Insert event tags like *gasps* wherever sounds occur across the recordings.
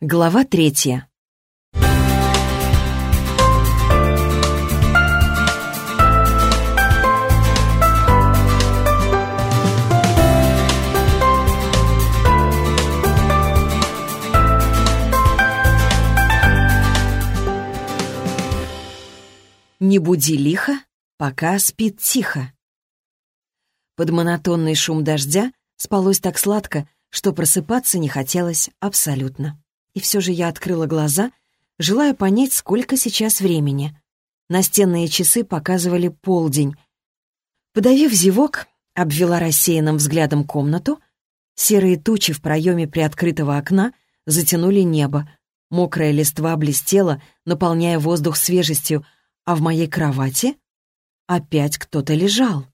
Глава третья. Не буди лихо, пока спит тихо. Под монотонный шум дождя спалось так сладко, что просыпаться не хотелось абсолютно. И все же я открыла глаза, желая понять, сколько сейчас времени. Настенные часы показывали полдень. Подавив зевок, обвела рассеянным взглядом комнату. Серые тучи в проеме приоткрытого окна затянули небо. Мокрая листва блестела, наполняя воздух свежестью, а в моей кровати опять кто-то лежал.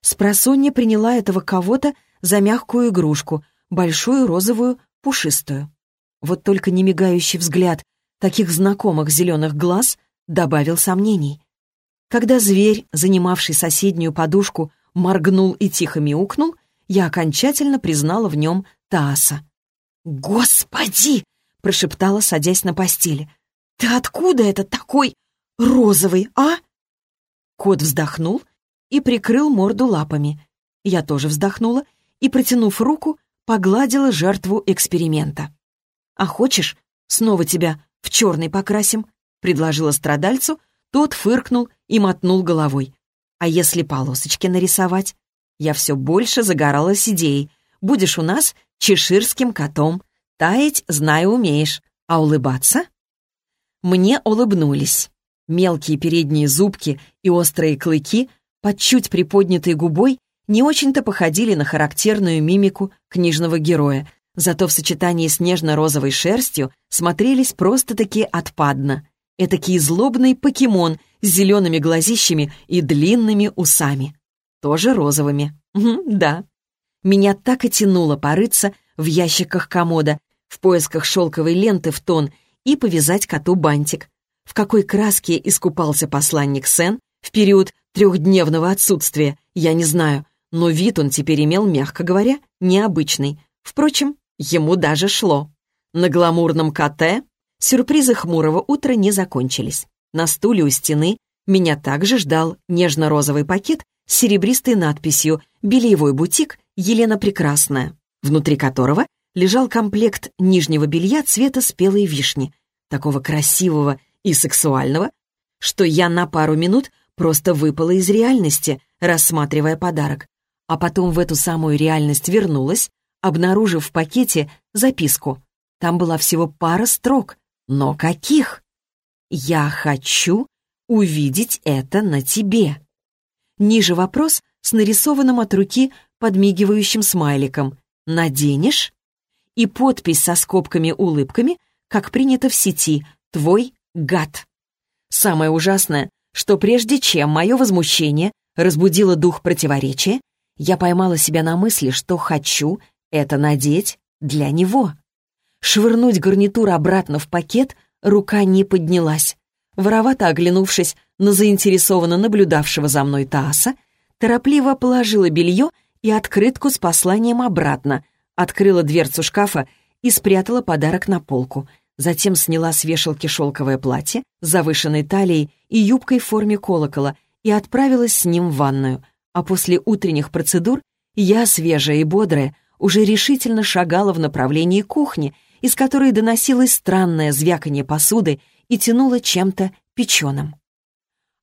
Спросонья приняла этого кого-то за мягкую игрушку, большую розовую, пушистую. Вот только немигающий взгляд таких знакомых зеленых глаз добавил сомнений. Когда зверь, занимавший соседнюю подушку, моргнул и тихо мяукнул, я окончательно признала в нем Тааса. «Господи!» — прошептала, садясь на постели. «Ты откуда это такой розовый, а?» Кот вздохнул и прикрыл морду лапами. Я тоже вздохнула и, протянув руку, погладила жертву эксперимента. «А хочешь, снова тебя в черный покрасим?» — предложила страдальцу, тот фыркнул и мотнул головой. «А если полосочки нарисовать?» Я все больше загоралась идеей. «Будешь у нас чеширским котом. Таять, знаю, умеешь. А улыбаться?» Мне улыбнулись. Мелкие передние зубки и острые клыки под чуть приподнятой губой не очень-то походили на характерную мимику книжного героя, зато в сочетании с нежно-розовой шерстью смотрелись просто-таки отпадно. Этакий злобный покемон с зелеными глазищами и длинными усами. Тоже розовыми. да. Меня так и тянуло порыться в ящиках комода, в поисках шелковой ленты в тон и повязать коту бантик. В какой краске искупался посланник Сен в период трехдневного отсутствия, я не знаю, но вид он теперь имел, мягко говоря, необычный. Впрочем, ему даже шло. На гламурном КТ сюрпризы хмурого утра не закончились. На стуле у стены меня также ждал нежно-розовый пакет с серебристой надписью «Бельевой бутик Елена Прекрасная», внутри которого лежал комплект нижнего белья цвета спелой вишни, такого красивого и сексуального, что я на пару минут просто выпала из реальности, рассматривая подарок а потом в эту самую реальность вернулась, обнаружив в пакете записку. Там была всего пара строк. Но каких? «Я хочу увидеть это на тебе». Ниже вопрос с нарисованным от руки подмигивающим смайликом. «Наденешь?» И подпись со скобками-улыбками, как принято в сети «Твой гад». Самое ужасное, что прежде чем мое возмущение разбудило дух противоречия, я поймала себя на мысли, что хочу это надеть для него. Швырнуть гарнитур обратно в пакет рука не поднялась. Воровато оглянувшись на заинтересованно наблюдавшего за мной Тааса, торопливо положила белье и открытку с посланием обратно, открыла дверцу шкафа и спрятала подарок на полку. Затем сняла с вешалки шелковое платье с завышенной талией и юбкой в форме колокола и отправилась с ним в ванную — а после утренних процедур я, свежая и бодрая, уже решительно шагала в направлении кухни, из которой доносилось странное звяканье посуды и тянуло чем-то печеным.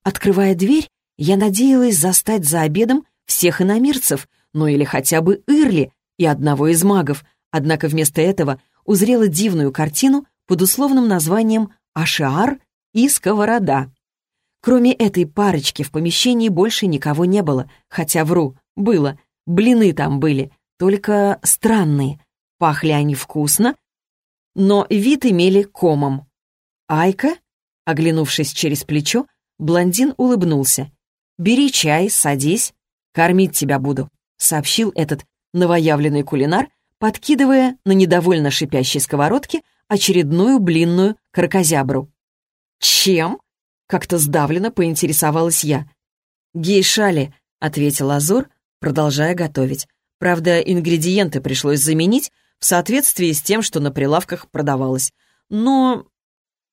Открывая дверь, я надеялась застать за обедом всех иномирцев, ну или хотя бы Ирли и одного из магов, однако вместо этого узрела дивную картину под условным названием «Ашиар» и «Сковорода». Кроме этой парочки в помещении больше никого не было, хотя вру, было. Блины там были, только странные. Пахли они вкусно, но вид имели комом. «Айка?» Оглянувшись через плечо, блондин улыбнулся. «Бери чай, садись. Кормить тебя буду», — сообщил этот новоявленный кулинар, подкидывая на недовольно шипящей сковородке очередную блинную кракозябру. «Чем?» Как-то сдавленно поинтересовалась я. «Гейшали», — ответил Азур, продолжая готовить. Правда, ингредиенты пришлось заменить, в соответствии с тем, что на прилавках продавалось. Но...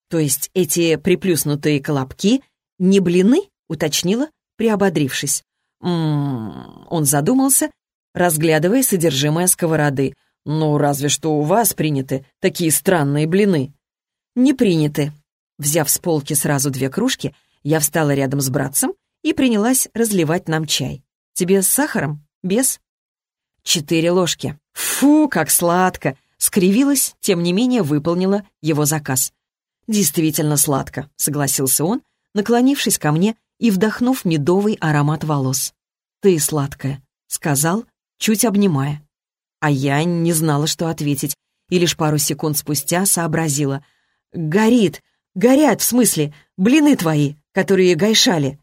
То есть эти приплюснутые колобки не блины, уточнила, приободрившись. М-м, он задумался, разглядывая содержимое сковороды. «Ну, разве что у вас приняты такие странные блины». «Не приняты». Взяв с полки сразу две кружки, я встала рядом с братцем и принялась разливать нам чай. «Тебе с сахаром? Без?» «Четыре ложки». «Фу, как сладко!» Скривилась, тем не менее выполнила его заказ. «Действительно сладко», — согласился он, наклонившись ко мне и вдохнув медовый аромат волос. «Ты сладкая», — сказал, чуть обнимая. А я не знала, что ответить, и лишь пару секунд спустя сообразила. «Горит! Горят, в смысле, блины твои, которые гайшали!»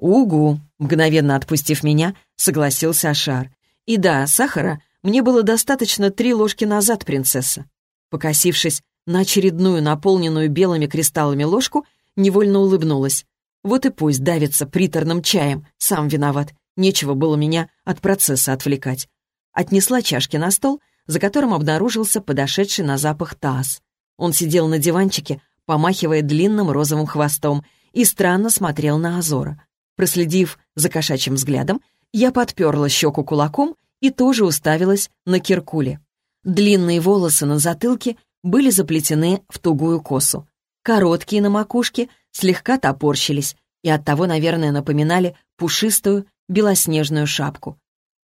«Угу!» — мгновенно отпустив меня, согласился Ашар. «И да, сахара мне было достаточно три ложки назад, принцесса». Покосившись на очередную наполненную белыми кристаллами ложку, невольно улыбнулась. Вот и пусть давится приторным чаем, сам виноват. Нечего было меня от процесса отвлекать. Отнесла чашки на стол, за которым обнаружился подошедший на запах таз. Он сидел на диванчике, помахивая длинным розовым хвостом, и странно смотрел на Азора. Проследив за кошачьим взглядом, я подперла щеку кулаком и тоже уставилась на Киркуле. Длинные волосы на затылке были заплетены в тугую косу. Короткие на макушке слегка топорщились и оттого, наверное, напоминали пушистую белоснежную шапку.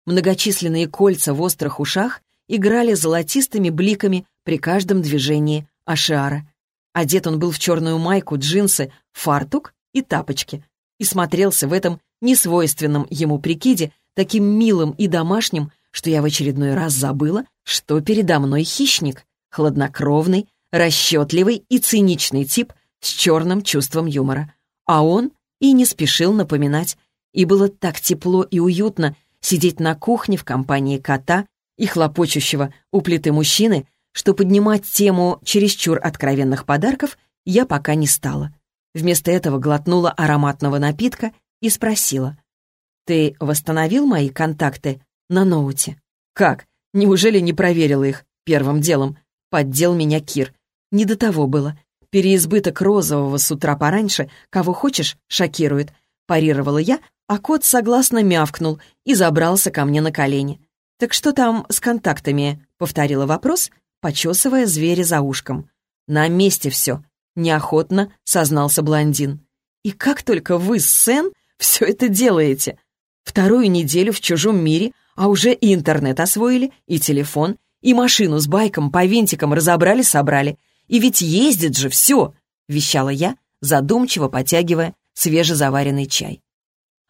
Многочисленные кольца в острых ушах играли золотистыми бликами при каждом движении Ашиара. Одет он был в черную майку, джинсы, фартук и тапочки и смотрелся в этом несвойственном ему прикиде таким милым и домашним, что я в очередной раз забыла, что передо мной хищник, хладнокровный, расчетливый и циничный тип с черным чувством юмора. А он и не спешил напоминать, и было так тепло и уютно сидеть на кухне в компании кота и хлопочущего у плиты мужчины, что поднимать тему чересчур откровенных подарков я пока не стала. Вместо этого глотнула ароматного напитка и спросила. «Ты восстановил мои контакты на ноуте?» «Как? Неужели не проверила их первым делом?» Поддел меня Кир. Не до того было. Переизбыток розового с утра пораньше, кого хочешь, шокирует. Парировала я, а кот согласно мявкнул и забрался ко мне на колени. «Так что там с контактами?» — повторила вопрос, почесывая зверя за ушком. «На месте все», — неохотно сознался блондин. «И как только вы, Сен, все это делаете? Вторую неделю в чужом мире, а уже и интернет освоили, и телефон, и машину с байком по винтикам разобрали-собрали. И ведь ездит же все!» — вещала я, задумчиво потягивая свежезаваренный чай.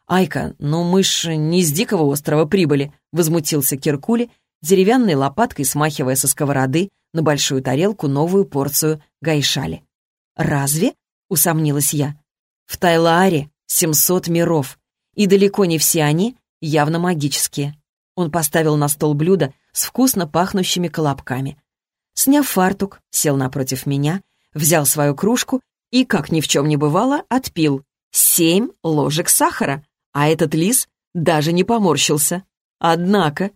«Айка, ну мы ж не с дикого острова прибыли», — возмутился Киркули, деревянной лопаткой смахивая со сковороды на большую тарелку новую порцию гайшали. «Разве?» — усомнилась я. «В Тайлааре 700 миров, и далеко не все они явно магические». Он поставил на стол блюдо с вкусно пахнущими колобками. Сняв фартук, сел напротив меня, взял свою кружку и, как ни в чем не бывало, отпил семь ложек сахара, а этот лис даже не поморщился. Однако,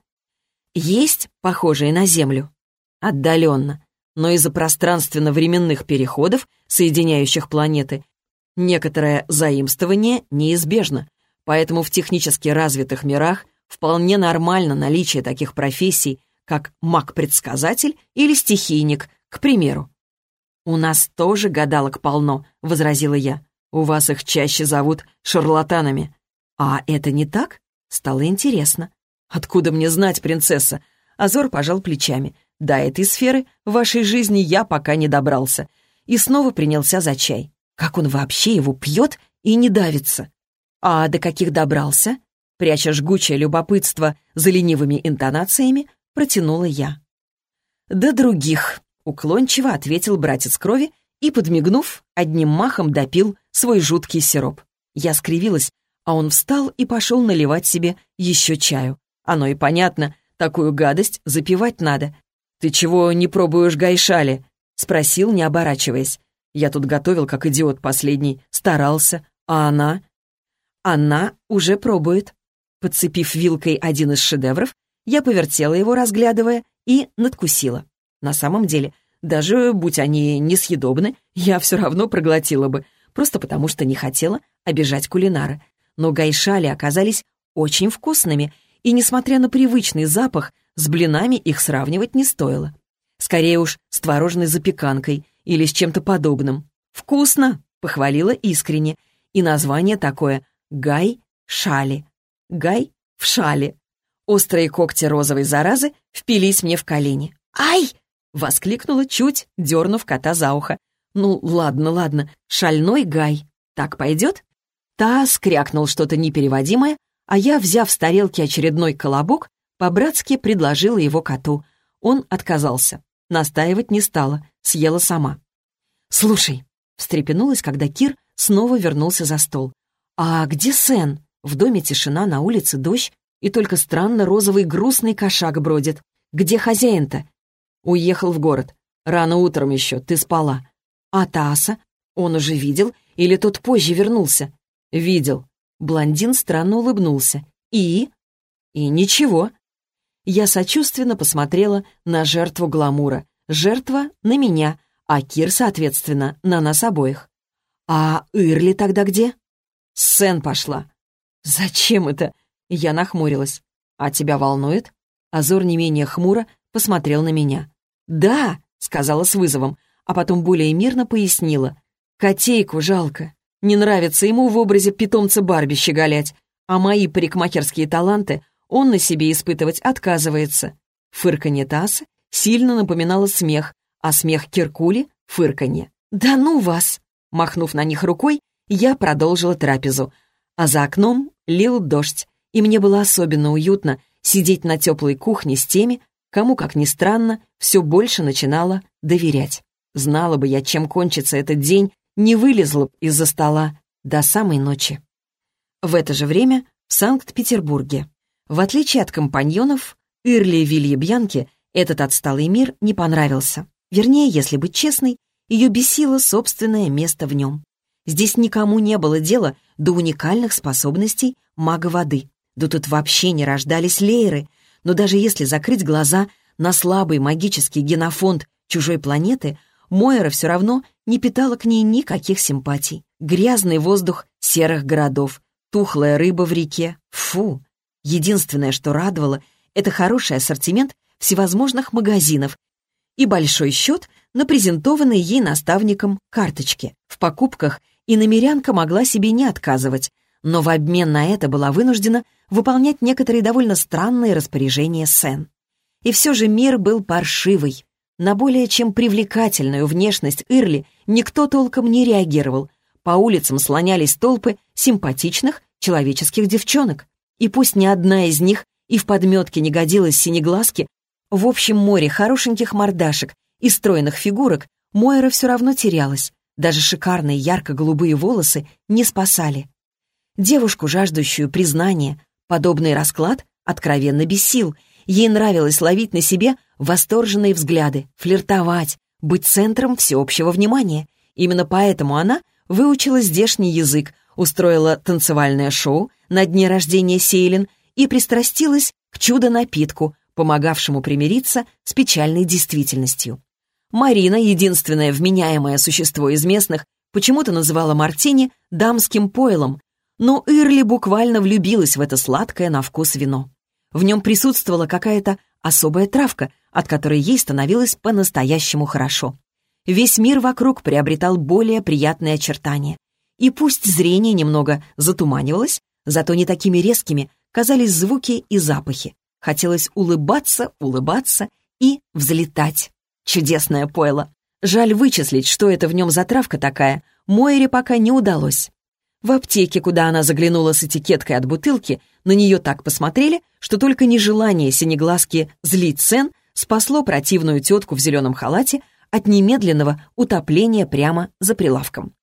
есть похожие на Землю. Отдаленно, но из-за пространственно-временных переходов, соединяющих планеты, некоторое заимствование неизбежно, поэтому в технически развитых мирах вполне нормально наличие таких профессий, как маг-предсказатель или стихийник, к примеру. «У нас тоже гадалок полно», — возразила я. «У вас их чаще зовут шарлатанами». «А это не так?» Стало интересно. «Откуда мне знать, принцесса?» Азор пожал плечами. До этой сферы в вашей жизни я пока не добрался. И снова принялся за чай. Как он вообще его пьет и не давится? А до каких добрался? Пряча жгучее любопытство за ленивыми интонациями, протянула я. «Да других», — уклончиво ответил братец крови и, подмигнув, одним махом допил свой жуткий сироп. Я скривилась, а он встал и пошел наливать себе еще чаю. Оно и понятно, такую гадость запивать надо. «Ты чего не пробуешь гайшали?» — спросил, не оборачиваясь. Я тут готовил, как идиот последний, старался, а она... Она уже пробует. Подцепив вилкой один из шедевров, Я повертела его, разглядывая, и надкусила. На самом деле, даже будь они несъедобны, я все равно проглотила бы, просто потому что не хотела обижать кулинара. Но гайшали оказались очень вкусными, и, несмотря на привычный запах, с блинами их сравнивать не стоило. Скорее уж с творожной запеканкой или с чем-то подобным. «Вкусно!» — похвалила искренне. И название такое — «Гай-шали». «Гай в шале». Острые когти розовой заразы впились мне в колени. «Ай!» — воскликнула чуть, дернув кота за ухо. «Ну, ладно, ладно, шальной Гай. Так пойдет?» Та скрякнул что-то непереводимое, а я, взяв с тарелки очередной колобок, по-братски предложила его коту. Он отказался. Настаивать не стала, съела сама. «Слушай», — встрепенулась, когда Кир снова вернулся за стол. «А где Сен? В доме тишина, на улице дождь, и только странно розовый грустный кошак бродит. Где хозяин-то?» «Уехал в город. Рано утром еще, ты спала». «А Таса? Он уже видел? Или тот позже вернулся?» «Видел». Блондин странно улыбнулся. «И?» «И ничего». Я сочувственно посмотрела на жертву гламура. Жертва — на меня, а Кир, соответственно, на нас обоих. «А Ирли тогда где?» «Сен пошла». «Зачем это?» Я нахмурилась. «А тебя волнует?» Азор не менее хмуро посмотрел на меня. «Да», — сказала с вызовом, а потом более мирно пояснила. «Котейку жалко. Не нравится ему в образе питомца Барби щеголять, а мои парикмахерские таланты он на себе испытывать отказывается. Фырканье Тасса сильно напоминало смех, а смех Киркули — фырканье. «Да ну вас!» Махнув на них рукой, я продолжила трапезу, а за окном лил дождь, и мне было особенно уютно сидеть на теплой кухне с теми, кому, как ни странно, все больше начинала доверять. Знала бы я, чем кончится этот день, не вылезла из-за стола до самой ночи. В это же время в Санкт-Петербурге. В отличие от компаньонов, Ирли Вилье Бьянке этот отсталый мир не понравился. Вернее, если быть честной, ее бесило собственное место в нем. Здесь никому не было дела до уникальных способностей мага воды. Да тут вообще не рождались лееры. Но даже если закрыть глаза на слабый магический генофонд чужой планеты, Мойра все равно не питала к ней никаких симпатий. Грязный воздух серых городов, тухлая рыба в реке. Фу! Единственное, что радовало, это хороший ассортимент всевозможных магазинов и большой счет на презентованные ей наставником карточки. В покупках и намерянка могла себе не отказывать, но в обмен на это была вынуждена выполнять некоторые довольно странные распоряжения Сен. И все же мир был паршивый. На более чем привлекательную внешность Ирли никто толком не реагировал. По улицам слонялись толпы симпатичных человеческих девчонок. И пусть ни одна из них и в подметке не годилась синеглазки, в общем море хорошеньких мордашек и стройных фигурок Мойра все равно терялась. Даже шикарные ярко-голубые волосы не спасали. Девушку, жаждущую признания, подобный расклад откровенно бесил. Ей нравилось ловить на себе восторженные взгляды, флиртовать, быть центром всеобщего внимания. Именно поэтому она выучила здешний язык, устроила танцевальное шоу на дне рождения Сейлин и пристрастилась к чудо-напитку, помогавшему примириться с печальной действительностью. Марина, единственное вменяемое существо из местных, почему-то называла мартини дамским пойлом, но Ирли буквально влюбилась в это сладкое на вкус вино. В нем присутствовала какая-то особая травка, от которой ей становилось по-настоящему хорошо. Весь мир вокруг приобретал более приятные очертания. И пусть зрение немного затуманивалось, зато не такими резкими казались звуки и запахи. Хотелось улыбаться, улыбаться и взлетать. Чудесное пойло. Жаль вычислить, что это в нем за травка такая, Мойре пока не удалось. В аптеке, куда она заглянула с этикеткой от бутылки, на нее так посмотрели, что только нежелание синеглазки злить цен спасло противную тетку в зеленом халате от немедленного утопления прямо за прилавком.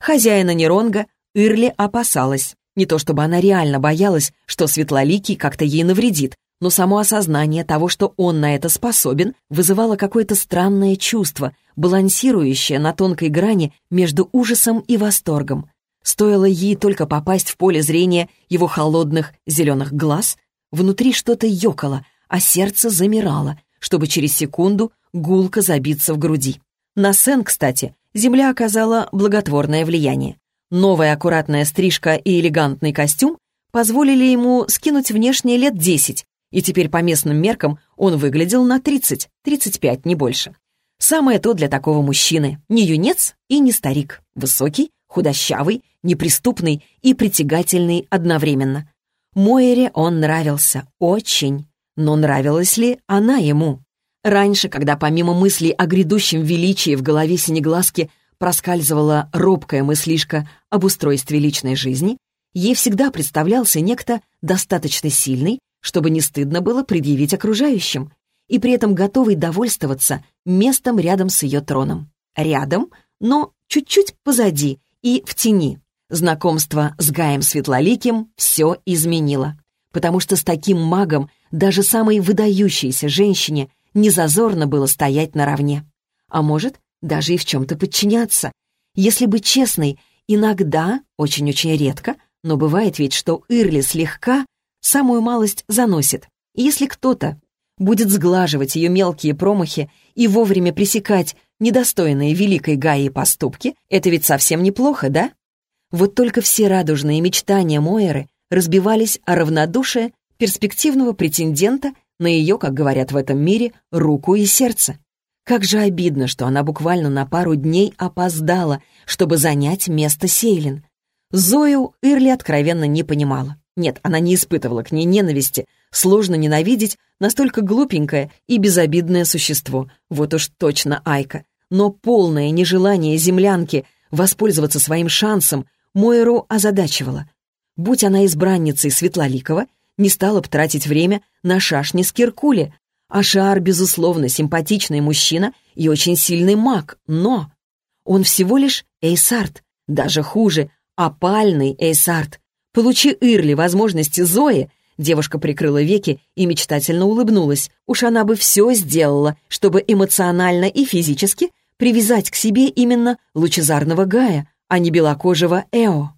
Хозяина Неронга Ирли опасалась. Не то чтобы она реально боялась, что Светлоликий как-то ей навредит, но само осознание того, что он на это способен, вызывало какое-то странное чувство, балансирующее на тонкой грани между ужасом и восторгом. Стоило ей только попасть в поле зрения его холодных зеленых глаз, внутри что-то ёкало, а сердце замирало, чтобы через секунду гулко забиться в груди. На Сен, кстати, земля оказала благотворное влияние. Новая аккуратная стрижка и элегантный костюм позволили ему скинуть внешне лет 10, и теперь по местным меркам он выглядел на 30, 35, не больше. Самое то для такого мужчины. Не юнец и не старик. Высокий, худощавый, неприступный и притягательный одновременно. Моэре он нравился. Очень. Но нравилась ли она ему? Раньше, когда помимо мыслей о грядущем величии в голове синеглазки проскальзывала робкая мыслишка об устройстве личной жизни, ей всегда представлялся некто достаточно сильный, чтобы не стыдно было предъявить окружающим, и при этом готовый довольствоваться местом рядом с ее троном. Рядом, но чуть-чуть позади и в тени. Знакомство с Гаем Светлоликим все изменило, потому что с таким магом даже самой выдающейся женщине не зазорно было стоять наравне. А может, даже и в чем-то подчиняться. Если быть честной, иногда, очень-очень редко, но бывает ведь, что Ирли слегка самую малость заносит. И если кто-то будет сглаживать ее мелкие промахи и вовремя пресекать недостойные великой Гаи поступки, это ведь совсем неплохо, да? Вот только все радужные мечтания Мойеры разбивались о равнодушие перспективного претендента на ее, как говорят в этом мире, руку и сердце. Как же обидно, что она буквально на пару дней опоздала, чтобы занять место Сейлин. Зою Ирли откровенно не понимала. Нет, она не испытывала к ней ненависти. Сложно ненавидеть настолько глупенькое и безобидное существо. Вот уж точно Айка. Но полное нежелание землянки воспользоваться своим шансом Мойру озадачивало. Будь она избранницей Светлоликова, не стала бы тратить время на шашни с Киркули. А Шаар, безусловно, симпатичный мужчина и очень сильный маг, но... Он всего лишь Эйсарт, даже хуже, опальный Эйсарт. Получи Ирли возможности Зои, девушка прикрыла веки и мечтательно улыбнулась. Уж она бы все сделала, чтобы эмоционально и физически привязать к себе именно лучезарного Гая, а не белокожего Эо.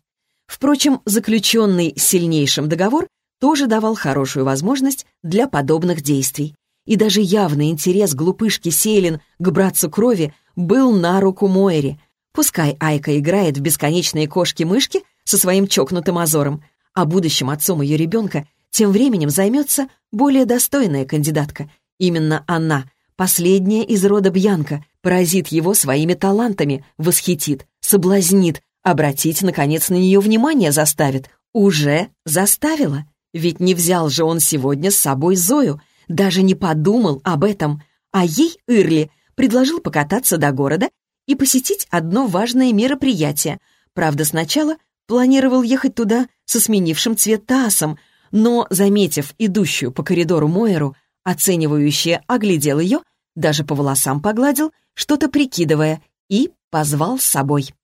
Впрочем, заключенный сильнейшим договор тоже давал хорошую возможность для подобных действий. И даже явный интерес глупышки Сейлин к братцу крови был на руку Моэре. Пускай Айка играет в бесконечные кошки-мышки со своим чокнутым Азором, а будущим отцом ее ребенка тем временем займется более достойная кандидатка. Именно она, последняя из рода Бьянка, поразит его своими талантами, восхитит, соблазнит, обратить, наконец, на нее внимание заставит. Уже заставила. Ведь не взял же он сегодня с собой Зою, даже не подумал об этом. А ей, Ирли, предложил покататься до города и посетить одно важное мероприятие. Правда, сначала планировал ехать туда со сменившим цвет Таасом, но, заметив идущую по коридору Мойеру, оценивающе оглядел ее, даже по волосам погладил, что-то прикидывая, и позвал с собой.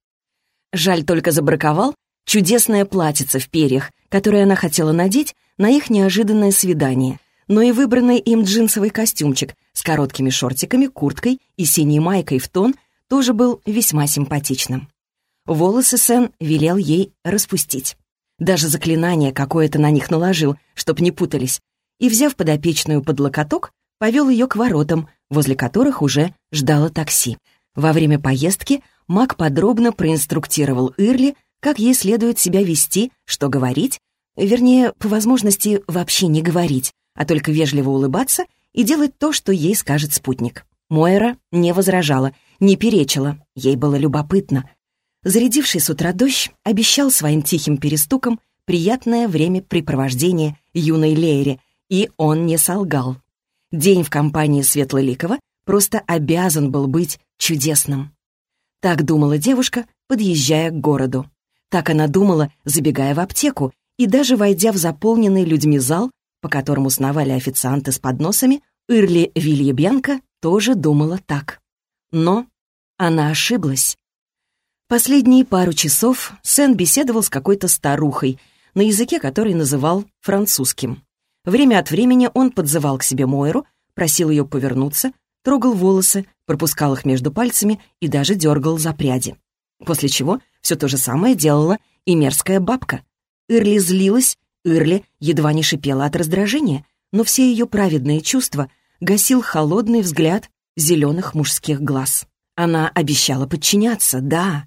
Жаль только забраковал чудесное платьице в перьях, которое она хотела надеть на их неожиданное свидание, но и выбранный им джинсовый костюмчик с короткими шортиками, курткой и синей майкой в тон тоже был весьма симпатичным. Волосы Сен велел ей распустить. Даже заклинание какое-то на них наложил, чтоб не путались, и, взяв подопечную под локоток, повел ее к воротам, возле которых уже ждало такси. Во время поездки маг подробно проинструктировал Ирли, как ей следует себя вести, что говорить, вернее, по возможности вообще не говорить, а только вежливо улыбаться и делать то, что ей скажет спутник. Мойра не возражала, не перечила, ей было любопытно. Зарядивший с утра дождь обещал своим тихим перестуком приятное времяпрепровождение юной Лейре, и он не солгал. День в компании Светлоликова просто обязан был быть чудесным. Так думала девушка, подъезжая к городу. Так она думала, забегая в аптеку и даже войдя в заполненный людьми зал, по которому сновали официанты с подносами, Ирли Вильябьянка тоже думала так. Но она ошиблась. Последние пару часов Сен беседовал с какой-то старухой, на языке который называл французским. Время от времени он подзывал к себе Мойру, просил ее повернуться, трогал волосы, пропускал их между пальцами и даже дергал за пряди. После чего все то же самое делала и мерзкая бабка. Ирли злилась, Ирли едва не шипела от раздражения. но все ее праведные чувства гасил холодный взгляд зеленых мужских глаз. Она обещала подчиняться, да.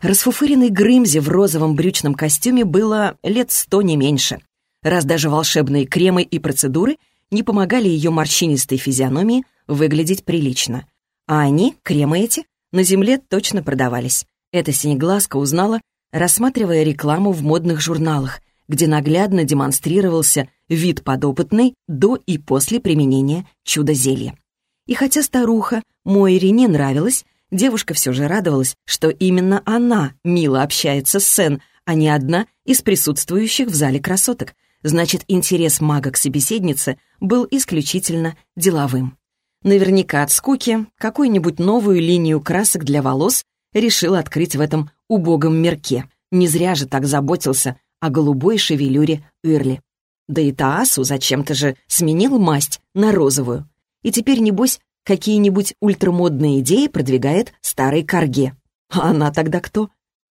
Расфуфыренной Грымзе в розовом брючном костюме было лет сто не меньше, раз даже волшебные кремы и процедуры не помогали ее морщинистой физиономии выглядеть прилично. А они, кремы эти, на земле точно продавались. Эта синеглазка узнала, рассматривая рекламу в модных журналах, где наглядно демонстрировался вид подопытный до и после применения чудо-зелья. И хотя старуха Мойре не нравилась, девушка все же радовалась, что именно она мило общается с Сен, а не одна из присутствующих в зале красоток. Значит, интерес мага к собеседнице был исключительно деловым. Наверняка от скуки какую-нибудь новую линию красок для волос решил открыть в этом убогом мирке. Не зря же так заботился о голубой шевелюре Ирли. Да и Таасу зачем-то же сменил масть на розовую. И теперь, небось, какие-нибудь ультрамодные идеи продвигает старый Карге. А она тогда кто?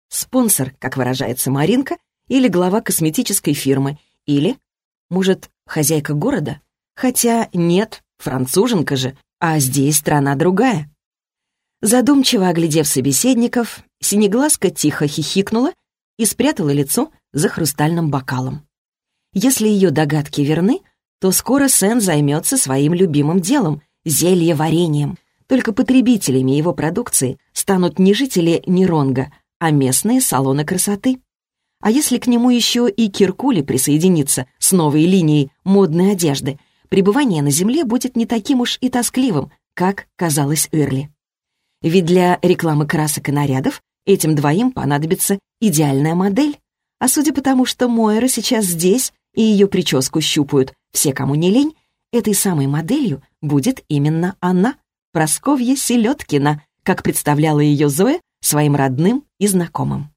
Спонсор, как выражается Маринка, или глава косметической фирмы, или, может, хозяйка города? Хотя нет, француженка же, а здесь страна другая. Задумчиво оглядев собеседников, Синеглазка тихо хихикнула и спрятала лицо за хрустальным бокалом. Если ее догадки верны, то скоро Сен займется своим любимым делом — зелье-вареньем. Только потребителями его продукции станут не жители Неронга, а местные салоны красоты. А если к нему еще и Киркули присоединится с новой линией модной одежды, пребывание на земле будет не таким уж и тоскливым, как казалось Эрли. Ведь для рекламы красок и нарядов этим двоим понадобится идеальная модель. А судя по тому, что Мойра сейчас здесь и ее прическу щупают все, кому не лень, этой самой моделью будет именно она, Просковья Селедкина, как представляла ее Зоя своим родным и знакомым.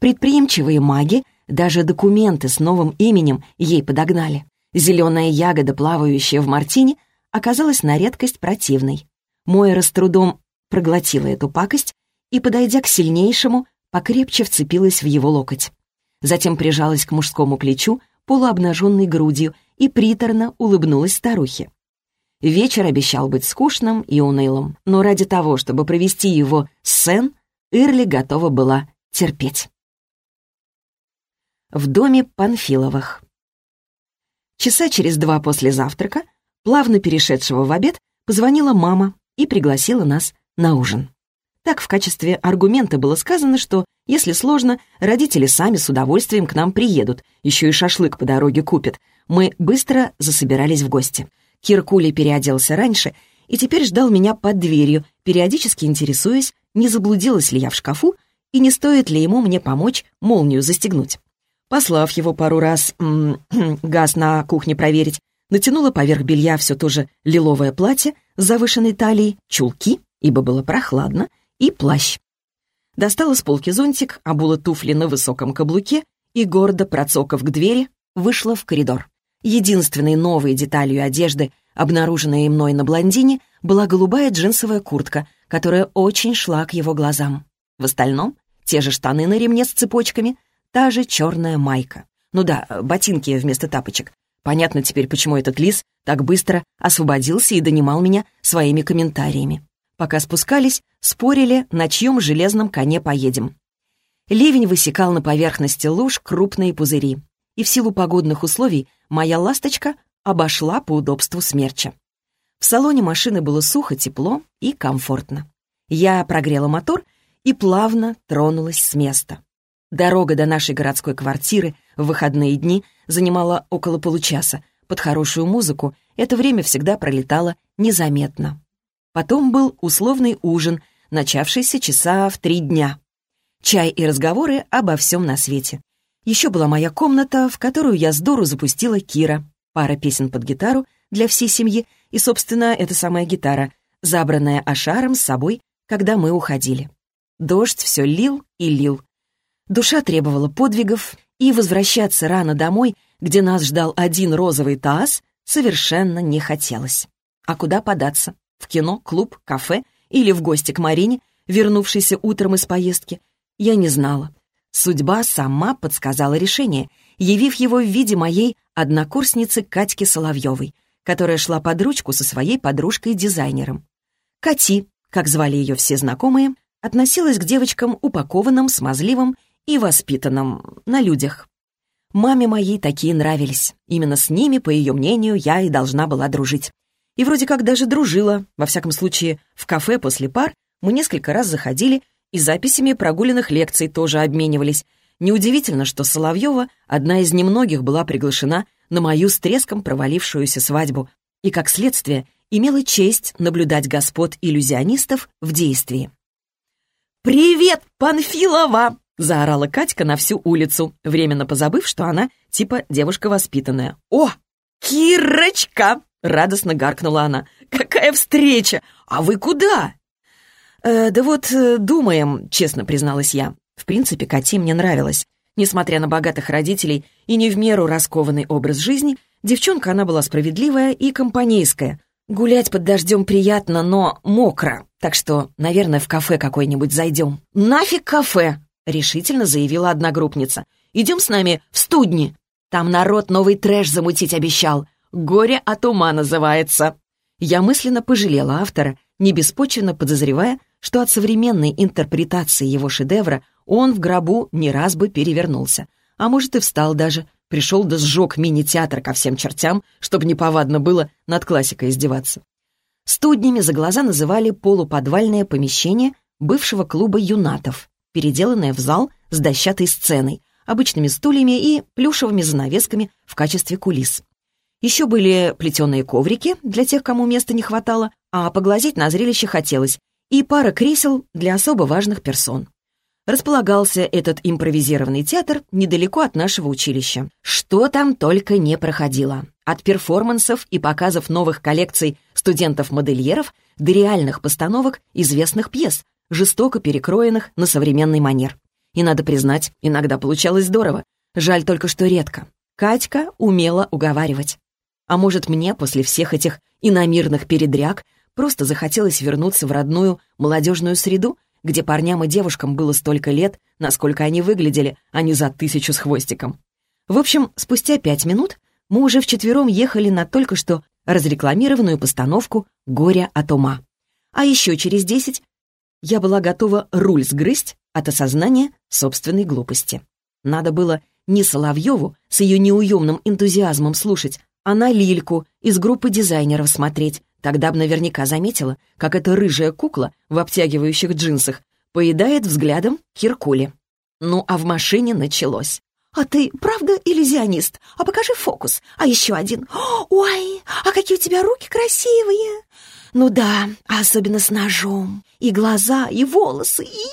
Предприимчивые маги даже документы с новым именем ей подогнали. Зеленая ягода, плавающая в мартине, оказалась на редкость противной. Мойра с трудом проглотила эту пакость и, подойдя к сильнейшему, покрепче вцепилась в его локоть. Затем прижалась к мужскому плечу полуобнаженной грудью и приторно улыбнулась старухе. Вечер обещал быть скучным и унылым, но ради того, чтобы провести его с Сен, Ирли готова была терпеть. В доме Панфиловых. Часа через два после завтрака, плавно перешедшего в обед, позвонила мама и пригласила нас на ужин. Так в качестве аргумента было сказано, что, если сложно, родители сами с удовольствием к нам приедут, еще и шашлык по дороге купят. Мы быстро засобирались в гости. Киркули переоделся раньше и теперь ждал меня под дверью, периодически интересуясь, не заблудилась ли я в шкафу и не стоит ли ему мне помочь молнию застегнуть. Послав его пару раз м -м, *clears throat* газ на кухне проверить, натянула поверх белья все то же лиловое платье с завышенной талией, чулки ибо было прохладно, и плащ. Достала с полки зонтик, обула туфли на высоком каблуке и, гордо процокав к двери, вышла в коридор. Единственной новой деталью одежды, обнаруженной мной на блондине, была голубая джинсовая куртка, которая очень шла к его глазам. В остальном — те же штаны на ремне с цепочками, та же черная майка. Ну да, ботинки вместо тапочек. Понятно теперь, почему этот лис так быстро освободился и донимал меня своими комментариями. Пока спускались, спорили, на чьем железном коне поедем. Ливень высекал на поверхности луж крупные пузыри, и в силу погодных условий моя ласточка обошла по удобству смерча. В салоне машины было сухо, тепло и комфортно. Я прогрела мотор и плавно тронулась с места. Дорога до нашей городской квартиры в выходные дни занимала около получаса. Под хорошую музыку это время всегда пролетало незаметно. Потом был условный ужин, начавшийся часа в три дня. Чай и разговоры обо всем на свете. Еще была моя комната, в которую я дуру запустила Кира. Пара песен под гитару для всей семьи и, собственно, эта самая гитара, забранная Ашаром с собой, когда мы уходили. Дождь все лил и лил. Душа требовала подвигов, и возвращаться рано домой, где нас ждал один розовый таз, совершенно не хотелось. А куда податься? В кино, клуб, кафе или в гости к Марине, вернувшейся утром из поездки, я не знала. Судьба сама подсказала решение, явив его в виде моей однокурсницы Катьки Соловьевой, которая шла под ручку со своей подружкой-дизайнером. Кати, как звали ее все знакомые, относилась к девочкам упакованным, смазливым и воспитанным на людях. Маме моей такие нравились. Именно с ними, по ее мнению, я и должна была дружить. И вроде как даже дружила. Во всяком случае, в кафе после пар мы несколько раз заходили и записями прогуленных лекций тоже обменивались. Неудивительно, что Соловьева, одна из немногих, была приглашена на мою с треском провалившуюся свадьбу и, как следствие, имела честь наблюдать господ иллюзионистов в действии. «Привет, Панфилова!» — заорала Катька на всю улицу, временно позабыв, что она типа девушка воспитанная. «О, Кирочка!» — радостно гаркнула она. «Какая встреча! А вы куда?» «Э, «Да вот э, думаем», — честно призналась я. В принципе, Кати мне нравилась. Несмотря на богатых родителей и не в меру раскованный образ жизни, девчонка она была справедливая и компанейская. Гулять под дождем приятно, но мокро, так что, наверное, в кафе какой-нибудь зайдем. «Нафиг кафе!» — решительно заявила одногруппница. «Идем с нами в студни. Там народ новый трэш замутить обещал. «Горе от ума» называется. Я мысленно пожалела автора, не подозревая, что от современной интерпретации его шедевра он в гробу не раз бы перевернулся. А может и встал даже, пришел да сжег мини-театр ко всем чертям, чтобы неповадно было над классикой издеваться. Студнями за глаза называли полуподвальное помещение бывшего клуба юнатов, переделанное в зал с дощатой сценой, обычными стульями и плюшевыми занавесками в качестве кулис. Еще были плетеные коврики для тех, кому места не хватало, а поглазеть на зрелище хотелось, и пара кресел для особо важных персон располагался этот импровизированный театр недалеко от нашего училища. Что там только не проходило. От перформансов и показов новых коллекций студентов-модельеров до реальных постановок известных пьес, жестоко перекроенных на современный манер. И, надо признать, иногда получалось здорово. Жаль только, что редко. Катька умела уговаривать. А может, мне после всех этих иномирных передряг просто захотелось вернуться в родную молодежную среду, где парням и девушкам было столько лет, насколько они выглядели, а не за тысячу с хвостиком. В общем, спустя пять минут мы уже вчетвером ехали на только что разрекламированную постановку «Горе от ума». А еще через десять я была готова руль сгрызть от осознания собственной глупости. Надо было не Соловьеву с ее неуемным энтузиазмом слушать, а на Лильку из группы дизайнеров смотреть, Тогда бы наверняка заметила, как эта рыжая кукла в обтягивающих джинсах поедает взглядом Киркули. Ну, а в машине началось. «А ты правда иллюзионист? А покажи фокус. А еще один. *gasps* Ой, а какие у тебя руки красивые!» «Ну да, а особенно с ножом. И глаза, и волосы, и...»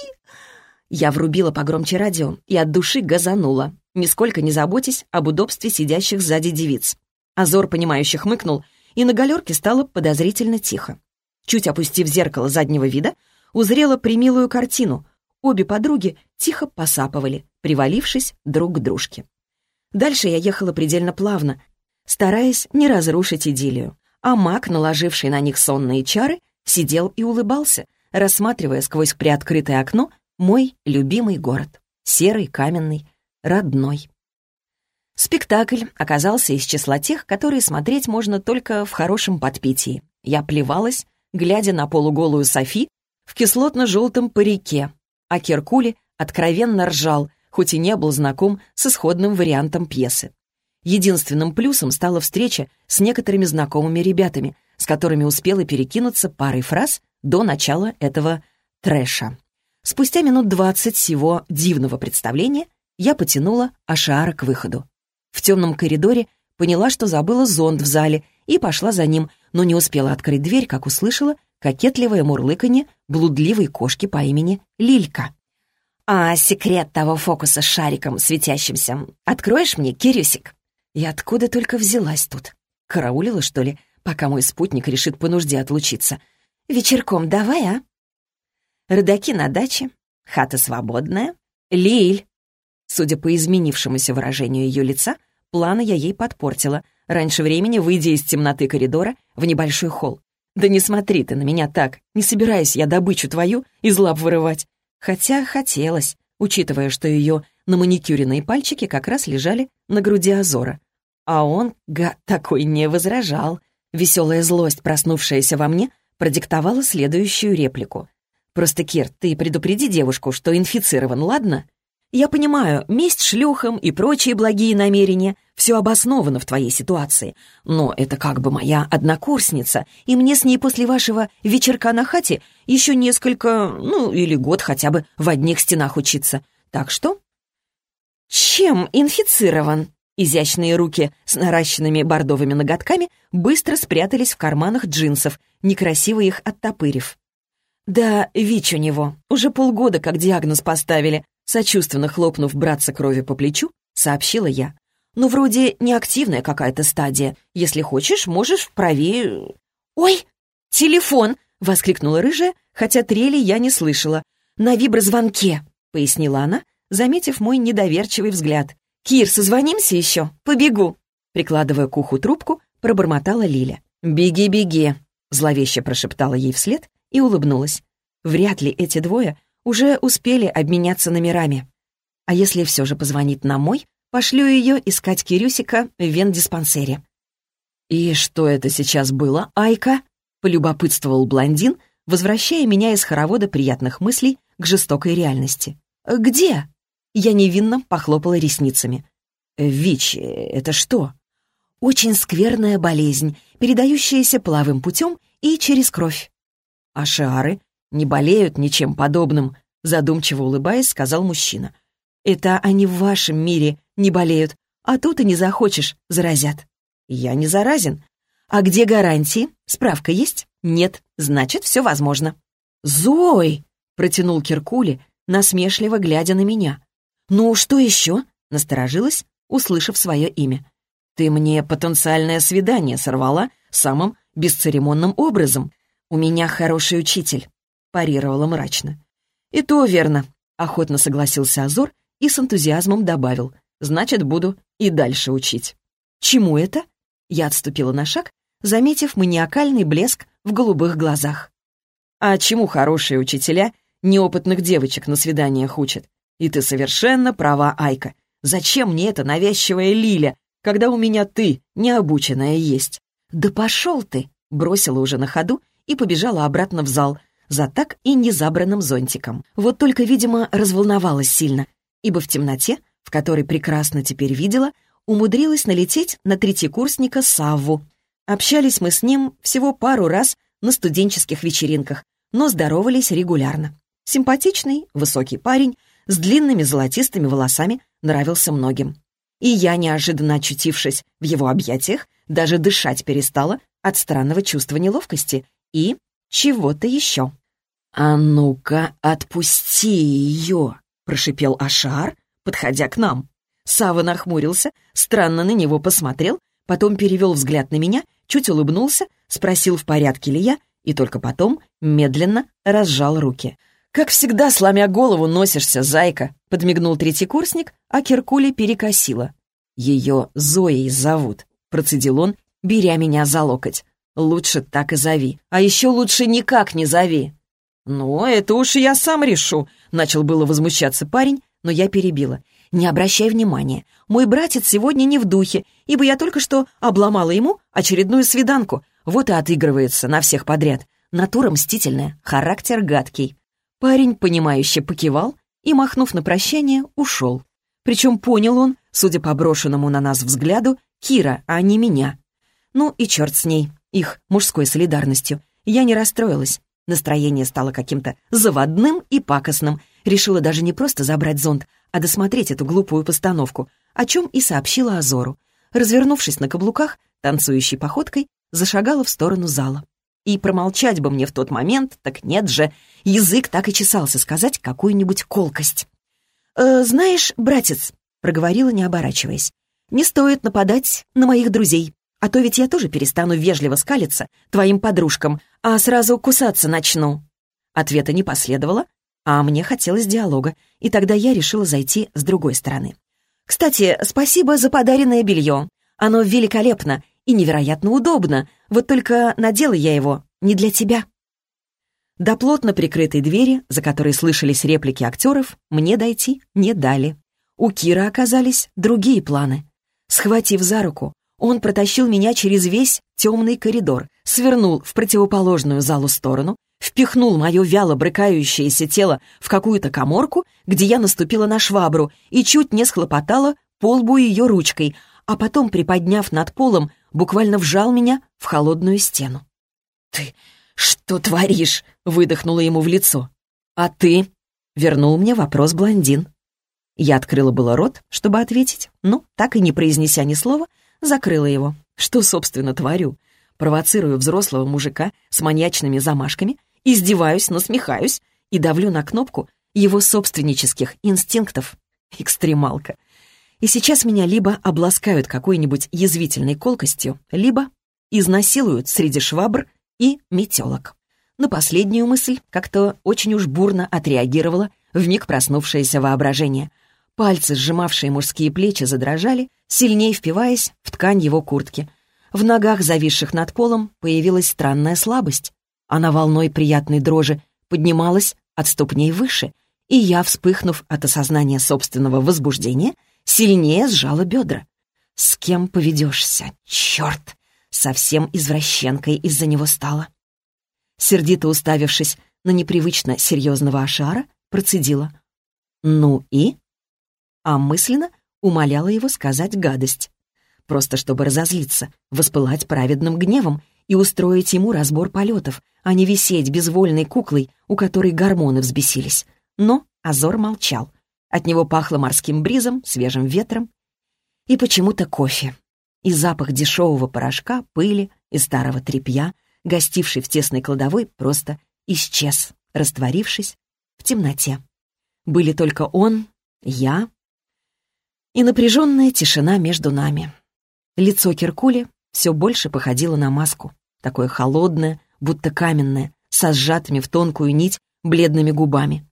Я врубила погромче радио и от души газанула, нисколько не заботясь об удобстве сидящих сзади девиц. Азор, понимающих, хмыкнул — и на галерке стало подозрительно тихо. Чуть опустив зеркало заднего вида, узрела примилую картину. Обе подруги тихо посапывали, привалившись друг к дружке. Дальше я ехала предельно плавно, стараясь не разрушить идиллию. А маг, наложивший на них сонные чары, сидел и улыбался, рассматривая сквозь приоткрытое окно мой любимый город. Серый, каменный, родной. Спектакль оказался из числа тех, которые смотреть можно только в хорошем подпитии. Я плевалась, глядя на полуголую Софи в кислотно-желтом парике, а Киркули откровенно ржал, хоть и не был знаком с исходным вариантом пьесы. Единственным плюсом стала встреча с некоторыми знакомыми ребятами, с которыми успела перекинуться парой фраз до начала этого трэша. Спустя минут двадцать всего дивного представления я потянула Ашара к выходу. В темном коридоре поняла, что забыла зонт в зале, и пошла за ним, но не успела открыть дверь, как услышала кокетливое мурлыканье блудливой кошки по имени Лилька. «А секрет того фокуса с шариком светящимся откроешь мне, Кирюсик?» И откуда только взялась тут? Караулила, что ли, пока мой спутник решит по нужде отлучиться? «Вечерком давай, а?» Родаки на даче, хата свободная. «Лиль, Судя по изменившемуся выражению ее лица, планы я ей подпортила, раньше времени выйдя из темноты коридора в небольшой холл. «Да не смотри ты на меня так, не собираюсь я добычу твою из лап вырывать». Хотя хотелось. учитывая, что ее на маникюренные пальчики как раз лежали на груди Азора. А он, гад такой, не возражал. Веселая злость, проснувшаяся во мне, продиктовала следующую реплику. «Просто, Кир, ты предупреди девушку, что инфицирован, ладно?» «Я понимаю, месть шлюхам и прочие благие намерения — все обосновано в твоей ситуации. Но это как бы моя однокурсница, и мне с ней после вашего вечерка на хате еще несколько, ну, или год хотя бы в одних стенах учиться. Так что...» «Чем инфицирован?» Изящные руки с наращенными бордовыми ноготками быстро спрятались в карманах джинсов, некрасиво их оттопырив. «Да, ВИЧ у него. Уже полгода как диагноз поставили», сочувственно хлопнув братца крови по плечу, сообщила я. «Ну, вроде неактивная какая-то стадия. Если хочешь, можешь вправе...» «Ой, телефон!» — воскликнула рыжая, хотя трели я не слышала. «На виброзвонке», — пояснила она, заметив мой недоверчивый взгляд. «Кир, созвонимся еще? Побегу!» Прикладывая к уху трубку, пробормотала Лиля. «Беги, беги!» — зловеще прошептала ей вслед и улыбнулась. Вряд ли эти двое уже успели обменяться номерами. А если все же позвонит на мой, пошлю ее искать Кирюсика в вендиспансере. «И что это сейчас было, Айка?» — полюбопытствовал блондин, возвращая меня из хоровода приятных мыслей к жестокой реальности. «Где?» Я невинно похлопала ресницами. «ВИЧ — это что?» «Очень скверная болезнь, передающаяся половым путем и через кровь». «А шиары не болеют ничем подобным», — задумчиво улыбаясь, сказал мужчина. «Это они в вашем мире не болеют, а тут и не захочешь, заразят». «Я не заразен». «А где гарантии? Справка есть?» «Нет, значит, все возможно». «Зой!» — протянул Киркули, насмешливо глядя на меня. «Ну, что еще?» — насторожилась, услышав свое имя. «Ты мне потенциальное свидание сорвала самым бесцеремонным образом. У меня хороший учитель», — парировала мрачно. «И то верно», — охотно согласился Азор и с энтузиазмом добавил. «Значит, буду и дальше учить». «Чему это?» Я отступила на шаг, заметив маниакальный блеск в голубых глазах. «А чему хорошие учителя неопытных девочек на свиданиях учат? И ты совершенно права, Айка. Зачем мне эта навязчивая Лиля, когда у меня ты, необученная, есть? Да пошел ты! Бросила уже на ходу и побежала обратно в зал, за так и незабранным зонтиком. Вот только, видимо, разволновалась сильно, ибо в темноте, в которой прекрасно теперь видела, умудрилась налететь на третьекурсника Савву. Общались мы с ним всего пару раз на студенческих вечеринках, но здоровались регулярно. Симпатичный, высокий парень, с длинными золотистыми волосами нравился многим. И я, неожиданно очутившись в его объятиях, даже дышать перестала от странного чувства неловкости и чего-то еще. «А ну-ка, отпусти ее!» — прошипел Ашар, подходя к нам. Сава нахмурился, странно на него посмотрел, потом перевел взгляд на меня, чуть улыбнулся, спросил, в порядке ли я, и только потом медленно разжал руки. «Как всегда, сломя голову, носишься, зайка», — подмигнул третий курсник, а Киркули перекосила. «Ее Зоей зовут», — процедил он, беря меня за локоть. «Лучше так и зови. А еще лучше никак не зови». «Ну, это уж я сам решу», — начал было возмущаться парень, но я перебила. «Не обращай внимания. Мой братец сегодня не в духе, ибо я только что обломала ему очередную свиданку. Вот и отыгрывается на всех подряд. Натура мстительная, характер гадкий. Парень, понимающе покивал и, махнув на прощание, ушел. Причем понял он, судя по брошенному на нас взгляду, Кира, а не меня. Ну и черт с ней, их мужской солидарностью. Я не расстроилась. Настроение стало каким-то заводным и пакостным. Решила даже не просто забрать зонт, а досмотреть эту глупую постановку, о чем и сообщила Азору. Развернувшись на каблуках, танцующей походкой, зашагала в сторону зала. И промолчать бы мне в тот момент, так нет же. Язык так и чесался сказать какую-нибудь колкость. «Э, «Знаешь, братец», — проговорила, не оборачиваясь, «не стоит нападать на моих друзей, а то ведь я тоже перестану вежливо скалиться твоим подружкам, а сразу кусаться начну». Ответа не последовало, а мне хотелось диалога, и тогда я решила зайти с другой стороны. «Кстати, спасибо за подаренное белье. Оно великолепно и невероятно удобно, вот только надела я его не для тебя». До плотно прикрытой двери, за которой слышались реплики актеров, мне дойти не дали. У Кира оказались другие планы. Схватив за руку, он протащил меня через весь темный коридор, свернул в противоположную залу сторону, впихнул мое вяло брыкающееся тело в какую-то коморку, где я наступила на швабру и чуть не схлопотала по лбу ее ручкой, а потом, приподняв над полом, буквально вжал меня в холодную стену. «Ты что творишь?» — выдохнула ему в лицо. «А ты?» — вернул мне вопрос блондин. Я открыла было рот, чтобы ответить, но, так и не произнеся ни слова, закрыла его. Что, собственно, творю? Провоцирую взрослого мужика с маньячными замашками, издеваюсь, насмехаюсь и давлю на кнопку его собственнических инстинктов. Экстремалка. И сейчас меня либо обласкают какой-нибудь язвительной колкостью, либо изнасилуют среди швабр и метелок. На последнюю мысль как-то очень уж бурно отреагировала вмиг проснувшееся воображение. Пальцы, сжимавшие мужские плечи, задрожали, сильнее впиваясь в ткань его куртки. В ногах, зависших над полом, появилась странная слабость. Она волной приятной дрожи поднималась от ступней выше, и я, вспыхнув от осознания собственного возбуждения, сильнее сжала бедра. «С кем поведешься? Черт!» Совсем извращенкой из-за него стала. Сердито уставившись на непривычно серьезного Ашара, процедила. «Ну и?» а мысленно умоляла его сказать гадость. Просто чтобы разозлиться, воспылать праведным гневом и устроить ему разбор полетов, а не висеть безвольной куклой, у которой гормоны взбесились. Но Азор молчал. От него пахло морским бризом, свежим ветром и почему-то кофе. И запах дешевого порошка, пыли и старого тряпья, гостивший в тесной кладовой, просто исчез, растворившись в темноте. Были только он, я и напряженная тишина между нами. Лицо Киркули все больше походило на маску, такое холодное, будто каменное, со сжатыми в тонкую нить бледными губами.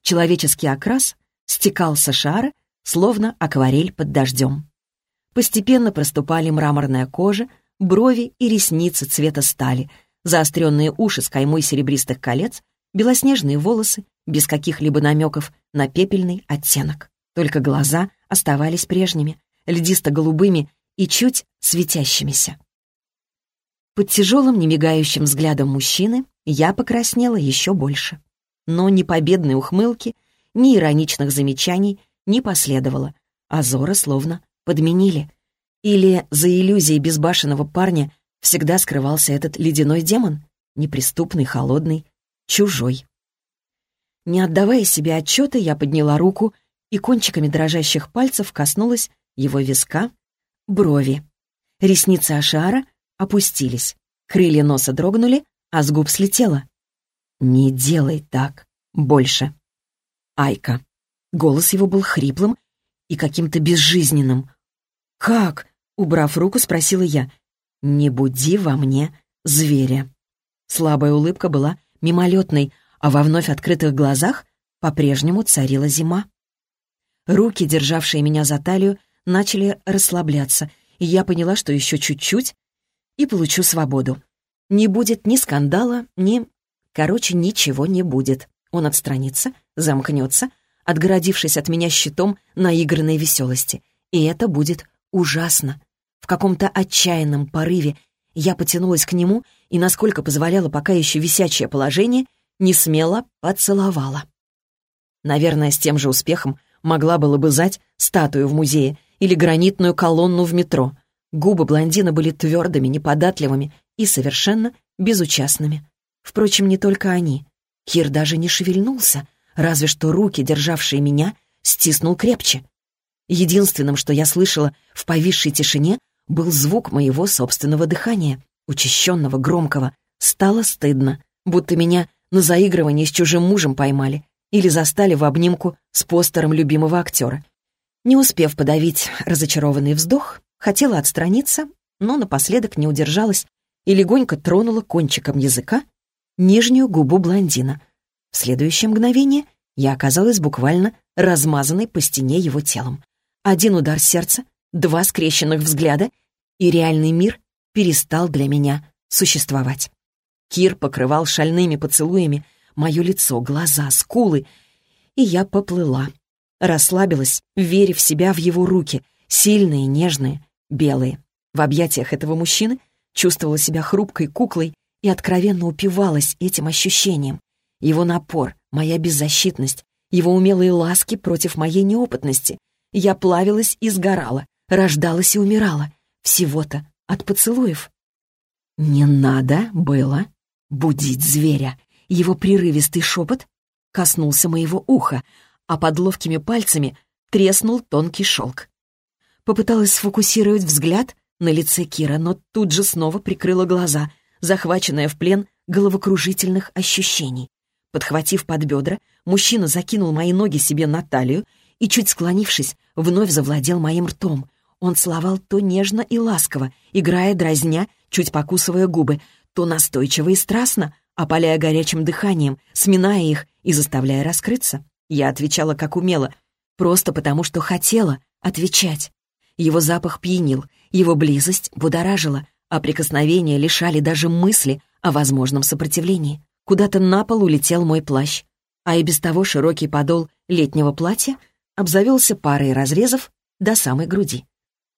Человеческий окрас стекал со шара, словно акварель под дождем. Постепенно проступали мраморная кожа, брови и ресницы цвета стали, заостренные уши с каймой серебристых колец, белоснежные волосы, без каких-либо намеков на пепельный оттенок. Только глаза оставались прежними, льдисто-голубыми и чуть светящимися. Под тяжелым, немигающим взглядом мужчины я покраснела еще больше. Но ни победной ухмылки, ни ироничных замечаний не последовало, а Зора словно подменили. Или за иллюзией безбашенного парня всегда скрывался этот ледяной демон, неприступный, холодный, чужой. Не отдавая себе отчета, я подняла руку и кончиками дрожащих пальцев коснулась его виска, брови. Ресницы Ашара опустились, крылья носа дрогнули, а с губ слетело. «Не делай так больше». Айка. Голос его был хриплым и каким-то безжизненным. «Как?» — убрав руку, спросила я. «Не буди во мне зверя». Слабая улыбка была мимолетной, а во вновь открытых глазах по-прежнему царила зима. Руки, державшие меня за талию, начали расслабляться, и я поняла, что еще чуть-чуть и получу свободу. Не будет ни скандала, ни... Короче, ничего не будет. Он отстранится, замкнется, отгородившись от меня щитом наигранной веселости. И это будет ужасно. В каком-то отчаянном порыве я потянулась к нему и, насколько позволяло пока еще висячее положение, не смело поцеловала. Наверное, с тем же успехом могла бы лобызать статую в музее или гранитную колонну в метро. Губы блондина были твердыми, неподатливыми и совершенно безучастными. Впрочем, не только они. Кир даже не шевельнулся, разве что руки, державшие меня, стиснул крепче. Единственным, что я слышала в повисшей тишине, был звук моего собственного дыхания, учащенного, громкого. Стало стыдно, будто меня на заигрывание с чужим мужем поймали, или застали в обнимку с постером любимого актера. Не успев подавить разочарованный вздох, хотела отстраниться, но напоследок не удержалась и легонько тронула кончиком языка нижнюю губу блондина. В следующее мгновение я оказалась буквально размазанной по стене его телом. Один удар сердца, два скрещенных взгляда, и реальный мир перестал для меня существовать. Кир покрывал шальными поцелуями мое лицо, глаза, скулы, и я поплыла. Расслабилась, веря в себя в его руки, сильные, нежные, белые. В объятиях этого мужчины чувствовала себя хрупкой куклой и откровенно упивалась этим ощущением. Его напор, моя беззащитность, его умелые ласки против моей неопытности. Я плавилась и сгорала, рождалась и умирала. Всего-то от поцелуев. Не надо было будить зверя. Его прерывистый шепот коснулся моего уха, а под ловкими пальцами треснул тонкий шелк. Попыталась сфокусировать взгляд на лице Кира, но тут же снова прикрыла глаза, захваченная в плен головокружительных ощущений. Подхватив под бедра, мужчина закинул мои ноги себе на талию и, чуть склонившись, вновь завладел моим ртом. Он целовал то нежно и ласково, играя, дразня, чуть покусывая губы, то настойчиво и страстно, опаляя горячим дыханием, сминая их и заставляя раскрыться. Я отвечала как умела, просто потому что хотела отвечать. Его запах пьянил, его близость будоражила, а прикосновения лишали даже мысли о возможном сопротивлении. Куда-то на пол улетел мой плащ, а и без того широкий подол летнего платья обзавелся парой разрезов до самой груди.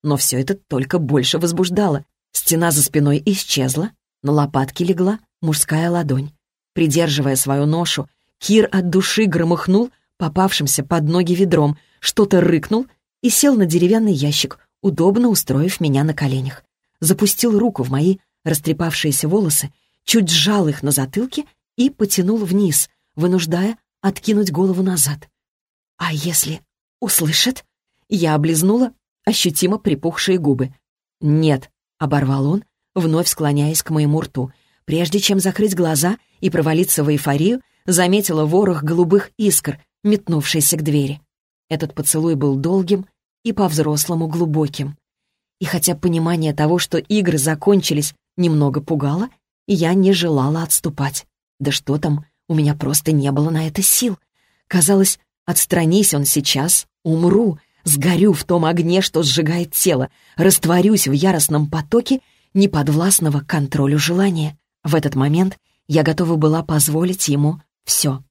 Но все это только больше возбуждало. Стена за спиной исчезла, на лопатки легла мужская ладонь. Придерживая свою ношу, Кир от души громыхнул попавшимся под ноги ведром, что-то рыкнул и сел на деревянный ящик, удобно устроив меня на коленях. Запустил руку в мои растрепавшиеся волосы, чуть сжал их на затылке и потянул вниз, вынуждая откинуть голову назад. «А если услышит?» Я облизнула ощутимо припухшие губы. «Нет», — оборвал он, вновь склоняясь к моему рту. Прежде чем закрыть глаза и провалиться в эйфорию, заметила ворох голубых искр, метнувшийся к двери. Этот поцелуй был долгим и по-взрослому глубоким. И хотя понимание того, что игры закончились, немного пугало, я не желала отступать. Да что там, у меня просто не было на это сил. Казалось, отстранись он сейчас, умру, сгорю в том огне, что сжигает тело, растворюсь в яростном потоке неподвластного контролю желания. В этот момент я готова была позволить ему все.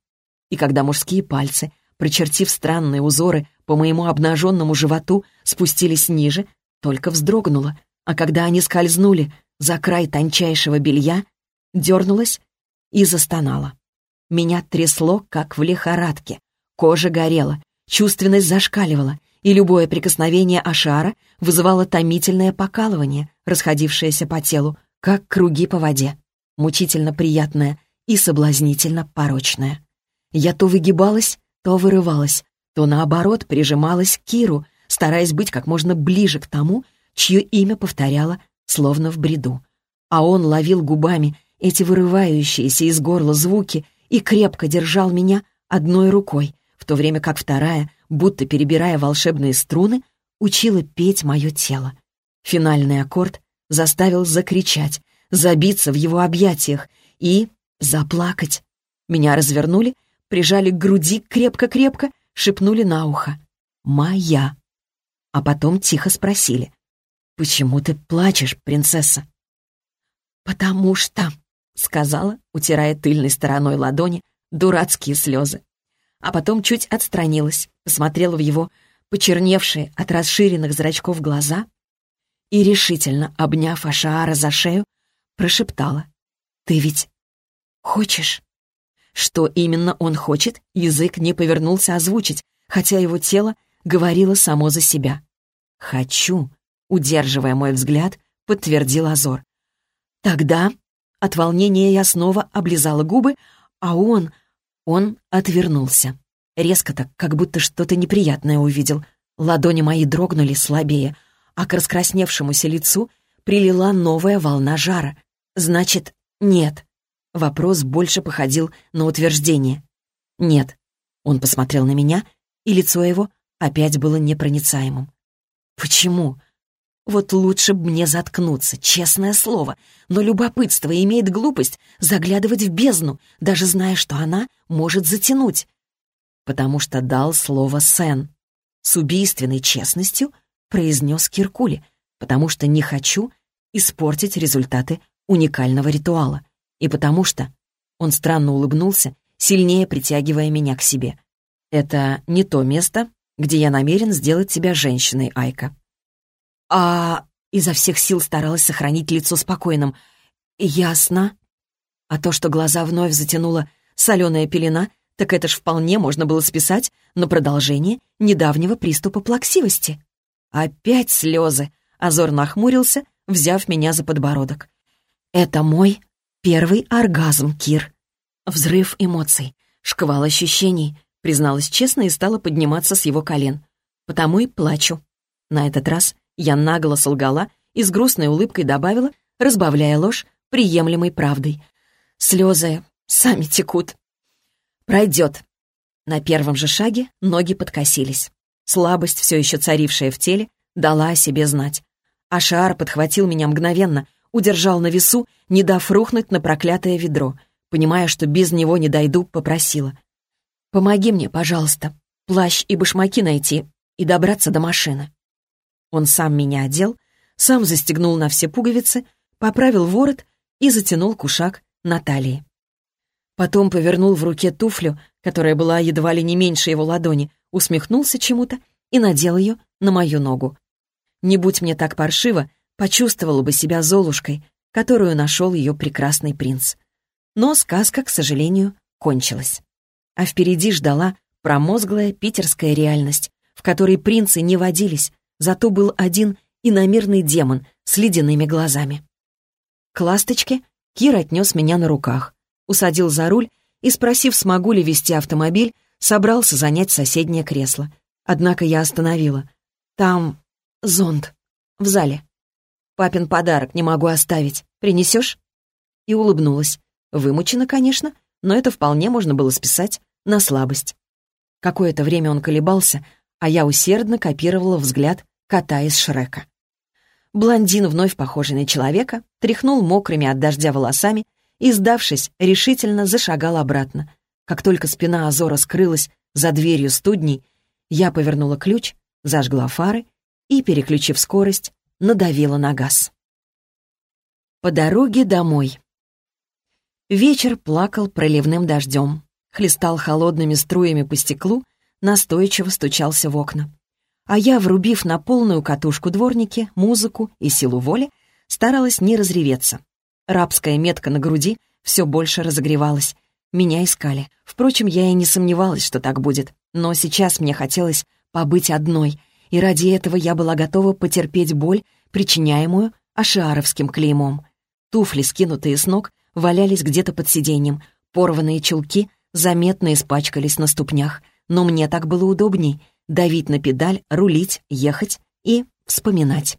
И когда мужские пальцы, прочертив странные узоры по моему обнаженному животу, спустились ниже, только вздрогнула, а когда они скользнули за край тончайшего белья, дернулась и застонала. Меня трясло, как в лихорадке. Кожа горела, чувственность зашкаливала, и любое прикосновение Ашара вызывало томительное покалывание, расходившееся по телу, как круги по воде, мучительно приятное и соблазнительно порочное. Я то выгибалась, то вырывалась, то наоборот прижималась к Киру, стараясь быть как можно ближе к тому, чье имя повторяла, словно в бреду. А он ловил губами эти вырывающиеся из горла звуки и крепко держал меня одной рукой, в то время как вторая, будто перебирая волшебные струны, учила петь мое тело. Финальный аккорд заставил закричать, забиться в его объятиях и заплакать. Меня развернули, прижали к груди крепко-крепко, шепнули на ухо. «Моя». А потом тихо спросили. «Почему ты плачешь, принцесса?» «Потому что...» — сказала, утирая тыльной стороной ладони дурацкие слезы. А потом чуть отстранилась, посмотрела в его почерневшие от расширенных зрачков глаза и, решительно обняв Ашаара за шею, прошептала. «Ты ведь хочешь?» Что именно он хочет, язык не повернулся озвучить, хотя его тело говорило само за себя. «Хочу», — удерживая мой взгляд, подтвердил Азор. «Тогда от волнения я снова облизала губы, а он... Он отвернулся. Резко так, как будто что-то неприятное увидел. Ладони мои дрогнули слабее, а к раскрасневшемуся лицу прилила новая волна жара. Значит, нет. Вопрос больше походил на утверждение. Нет. Он посмотрел на меня, и лицо его опять было непроницаемым. Почему? Вот лучше б мне заткнуться, честное слово. Но любопытство имеет глупость заглядывать в бездну, даже зная, что она может затянуть. Потому что дал слово Сен. С убийственной честностью произнес Киркули, потому что не хочу испортить результаты уникального ритуала. И потому что... Он странно улыбнулся, сильнее притягивая меня к себе. Это не то место, где я намерен сделать тебя женщиной, Айка. А изо всех сил старалась сохранить лицо спокойным. Ясно. А то, что глаза вновь затянула соленая пелена, так это ж вполне можно было списать на продолжение недавнего приступа плаксивости. Опять слезы. Азор нахмурился, взяв меня за подбородок. «Это мой первый оргазм, Кир». Взрыв эмоций, шквал ощущений, призналась честно и стала подниматься с его колен. Потому и плачу. На этот раз я нагло солгала и с грустной улыбкой добавила, разбавляя ложь приемлемой правдой. Слезы сами текут. Пройдет. На первом же шаге ноги подкосились. Слабость, все еще царившая в теле, дала о себе знать. Ашар подхватил меня мгновенно, удержал на весу, не дав рухнуть на проклятое ведро. Понимая, что без него не дойду, попросила. «Помоги мне, пожалуйста, плащ и башмаки найти и добраться до машины». Он сам меня одел, сам застегнул на все пуговицы, поправил ворот и затянул кушак на талии. Потом повернул в руке туфлю, которая была едва ли не меньше его ладони, усмехнулся чему-то и надел ее на мою ногу. Не будь мне так паршиво, почувствовала бы себя Золушкой, которую нашел ее прекрасный принц. Но сказка, к сожалению, кончилась а впереди ждала промозглая питерская реальность, в которой принцы не водились, зато был один иномирный демон с ледяными глазами. К ласточке Кир отнес меня на руках, усадил за руль и, спросив, смогу ли вести автомобиль, собрался занять соседнее кресло. Однако я остановила. «Там зонт. В зале. Папин подарок не могу оставить. Принесешь?» И улыбнулась. Вымучена, конечно, но это вполне можно было списать на слабость. Какое-то время он колебался, а я усердно копировала взгляд кота из Шрека. Блондин, вновь похожий на человека, тряхнул мокрыми от дождя волосами и, сдавшись, решительно зашагал обратно. Как только спина Азора скрылась за дверью студней, я повернула ключ, зажгла фары и, переключив скорость, надавила на газ. По дороге домой. Вечер плакал проливным дождем, хлестал холодными струями по стеклу, настойчиво стучался в окна. А я, врубив на полную катушку дворники, музыку и силу воли, старалась не разреветься. Рабская метка на груди все больше разогревалась. Меня искали. Впрочем, я и не сомневалась, что так будет. Но сейчас мне хотелось побыть одной, и ради этого я была готова потерпеть боль, причиняемую ашиаровским клеймом. Туфли, скинутые с ног, валялись где-то под сиденьем, порванные чулки заметно испачкались на ступнях, но мне так было удобней — давить на педаль, рулить, ехать и вспоминать.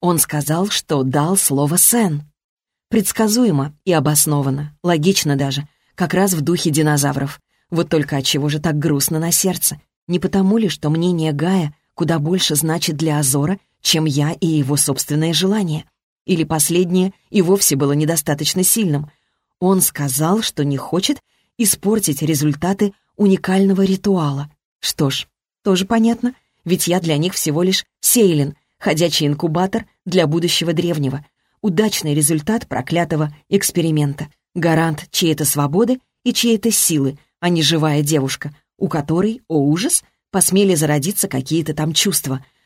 Он сказал, что дал слово «сен». Предсказуемо и обоснованно, логично даже, как раз в духе динозавров. Вот только от чего же так грустно на сердце? Не потому ли, что мнение Гая куда больше значит для Азора, чем я и его собственное желание? Или последнее и вовсе было недостаточно сильным. Он сказал, что не хочет испортить результаты уникального ритуала. Что ж, тоже понятно, ведь я для них всего лишь сейлин, ходячий инкубатор для будущего древнего, удачный результат проклятого эксперимента, гарант чьей-то свободы и чьей-то силы, а не живая девушка, у которой, о ужас, посмели зародиться какие-то там чувства —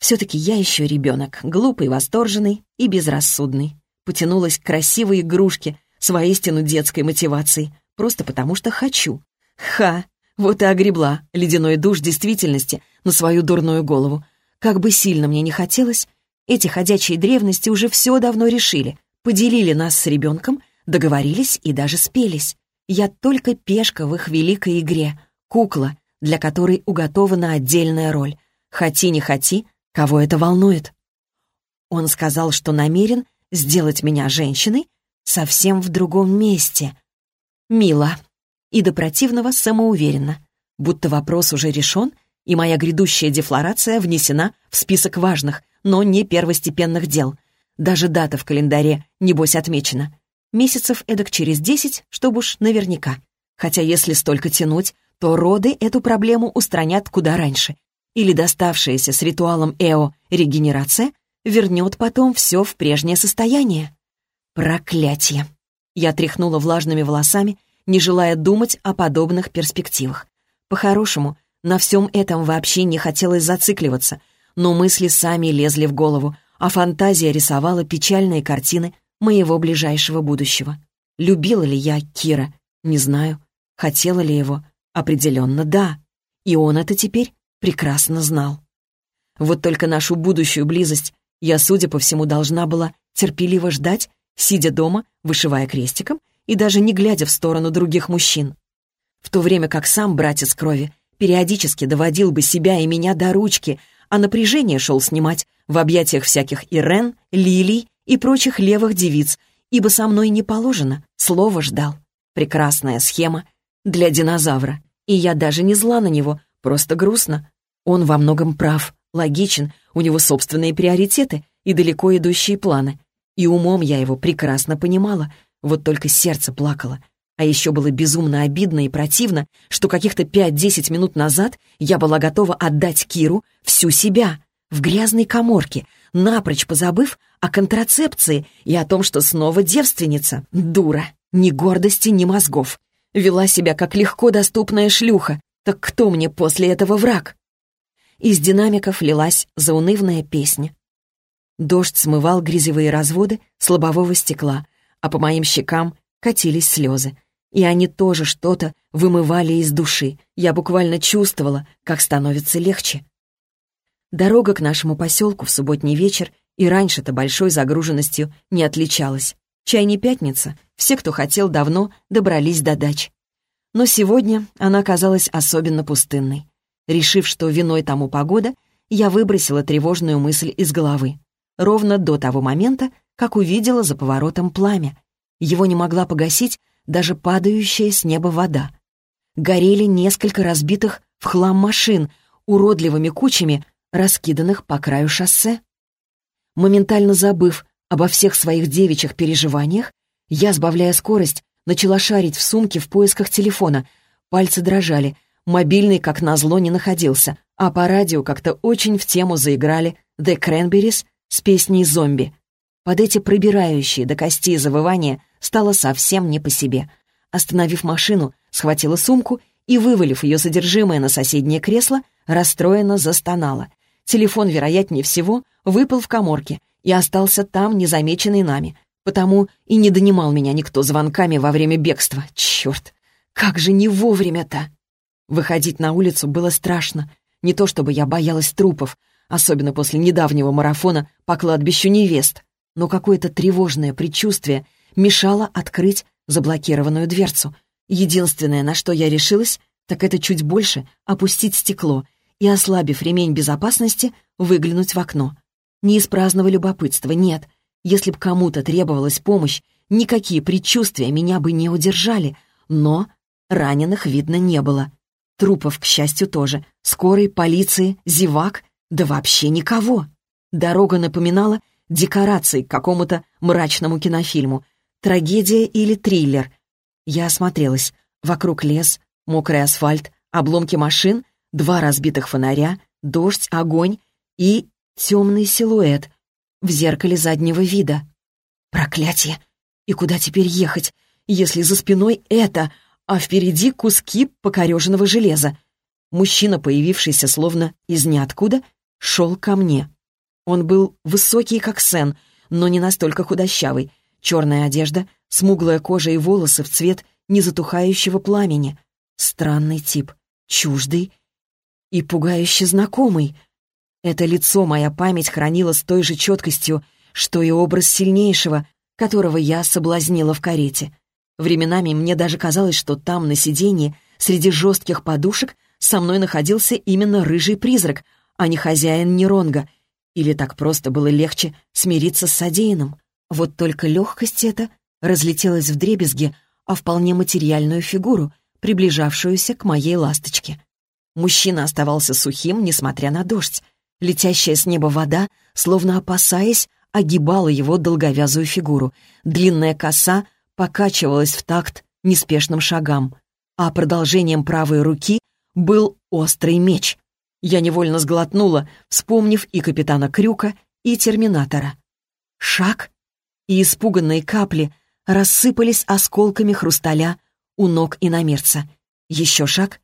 все-таки я еще ребенок, глупый, восторженный и безрассудный. Потянулась к красивой игрушке с воистину детской мотивацией, просто потому что хочу. Ха! Вот и огребла ледяной душ действительности на свою дурную голову. Как бы сильно мне не хотелось, эти ходячие древности уже все давно решили, поделили нас с ребенком, договорились и даже спелись. Я только пешка в их великой игре, кукла, для которой уготована отдельная роль. Хоти не хоти, Кого это волнует? Он сказал, что намерен сделать меня женщиной совсем в другом месте. Мило. И до противного самоуверенно. Будто вопрос уже решен, и моя грядущая дефлорация внесена в список важных, но не первостепенных дел. Даже дата в календаре, небось, отмечена. Месяцев эдак через десять, чтобы уж наверняка. Хотя если столько тянуть, то роды эту проблему устранят куда раньше или доставшаяся с ритуалом Эо регенерация вернет потом все в прежнее состояние. Проклятие! Я тряхнула влажными волосами, не желая думать о подобных перспективах. По-хорошему, на всем этом вообще не хотелось зацикливаться, но мысли сами лезли в голову, а фантазия рисовала печальные картины моего ближайшего будущего. Любила ли я Кира? Не знаю. Хотела ли его? Определенно, да. И он это теперь прекрасно знал. Вот только нашу будущую близость я, судя по всему, должна была терпеливо ждать, сидя дома, вышивая крестиком и даже не глядя в сторону других мужчин. В то время как сам братец крови периодически доводил бы себя и меня до ручки, а напряжение шел снимать в объятиях всяких Ирен, Лилий и прочих левых девиц, ибо со мной не положено, слово ждал. Прекрасная схема для динозавра. И я даже не зла на него, просто грустно. Он во многом прав, логичен, у него собственные приоритеты и далеко идущие планы. И умом я его прекрасно понимала, вот только сердце плакало. А еще было безумно обидно и противно, что каких-то пять-десять минут назад я была готова отдать Киру всю себя в грязной коморке, напрочь позабыв о контрацепции и о том, что снова девственница. Дура. Ни гордости, ни мозгов. Вела себя как легко доступная шлюха. Так кто мне после этого враг? Из динамиков лилась заунывная песня. Дождь смывал грязевые разводы с лобового стекла, а по моим щекам катились слезы. И они тоже что-то вымывали из души. Я буквально чувствовала, как становится легче. Дорога к нашему поселку в субботний вечер и раньше-то большой загруженностью не отличалась. Чай не пятница, все, кто хотел, давно добрались до дач. Но сегодня она казалась особенно пустынной. Решив, что виной тому погода, я выбросила тревожную мысль из головы ровно до того момента, как увидела за поворотом пламя. Его не могла погасить даже падающая с неба вода. Горели несколько разбитых в хлам машин, уродливыми кучами, раскиданных по краю шоссе. Моментально забыв обо всех своих девичьих переживаниях, я, сбавляя скорость, начала шарить в сумке в поисках телефона. Пальцы дрожали, мобильный, как назло, не находился, а по радио как-то очень в тему заиграли «The Cranberries» с песней «Зомби». Под эти пробирающие до костей завывания стало совсем не по себе. Остановив машину, схватила сумку и, вывалив ее содержимое на соседнее кресло, расстроенно застонала. Телефон, вероятнее всего, выпал в коморке и остался там, незамеченный нами. Потому и не донимал меня никто звонками во время бегства. Черт, как же не вовремя-то! Выходить на улицу было страшно. Не то чтобы я боялась трупов, особенно после недавнего марафона по кладбищу невест, но какое-то тревожное предчувствие мешало открыть заблокированную дверцу. Единственное, на что я решилась, так это чуть больше опустить стекло и, ослабив ремень безопасности, выглянуть в окно. Не из праздного любопытства, нет. Если б кому-то требовалась помощь, никакие предчувствия меня бы не удержали, но раненых видно не было. Трупов, к счастью, тоже. Скорой, полиции, зевак да вообще никого. Дорога напоминала декорации к какому-то мрачному кинофильму. Трагедия или триллер. Я осмотрелась. Вокруг лес, мокрый асфальт, обломки машин, два разбитых фонаря, дождь, огонь и темный силуэт в зеркале заднего вида. Проклятие! И куда теперь ехать, если за спиной это, а впереди куски покореженного железа? Мужчина, появившийся словно из ниоткуда, шел ко мне. Он был высокий, как Сен, но не настолько худощавый. Черная одежда, смуглая кожа и волосы в цвет незатухающего пламени. Странный тип, чуждый и пугающе знакомый. Это лицо моя память хранила с той же четкостью, что и образ сильнейшего, которого я соблазнила в карете. Временами мне даже казалось, что там, на сиденье, среди жестких подушек, со мной находился именно рыжий призрак, а не хозяин Неронга. Или так просто было легче смириться с содеянным. Вот только легкость эта разлетелась в дребезги, а вполне материальную фигуру, приближавшуюся к моей ласточке. Мужчина оставался сухим, несмотря на дождь. Летящая с неба вода, словно опасаясь, огибала его долговязую фигуру. Длинная коса покачивалась в такт неспешным шагам, а продолжением правой руки был острый меч. Я невольно сглотнула, вспомнив и капитана Крюка, и терминатора. Шаг, и испуганные капли рассыпались осколками хрусталя у ног иномерца. Еще шаг,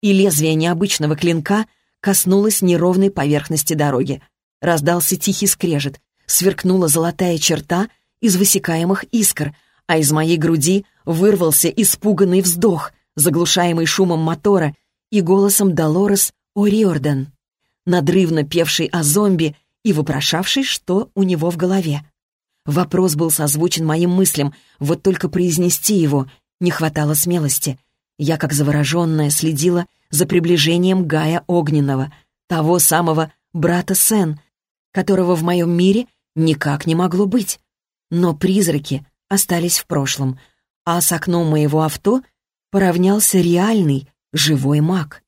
и лезвие необычного клинка коснулось неровной поверхности дороги. Раздался тихий скрежет, сверкнула золотая черта из высекаемых искр, а из моей груди вырвался испуганный вздох, заглушаемый шумом мотора и голосом Долорес О'Риордан, надрывно певший о зомби и вопрошавший, что у него в голове. Вопрос был созвучен моим мыслям, вот только произнести его не хватало смелости. Я, как завороженная, следила за приближением Гая Огненного, того самого брата Сен, которого в моем мире никак не могло быть. Но призраки остались в прошлом, а с окном моего авто поравнялся реальный, живой маг.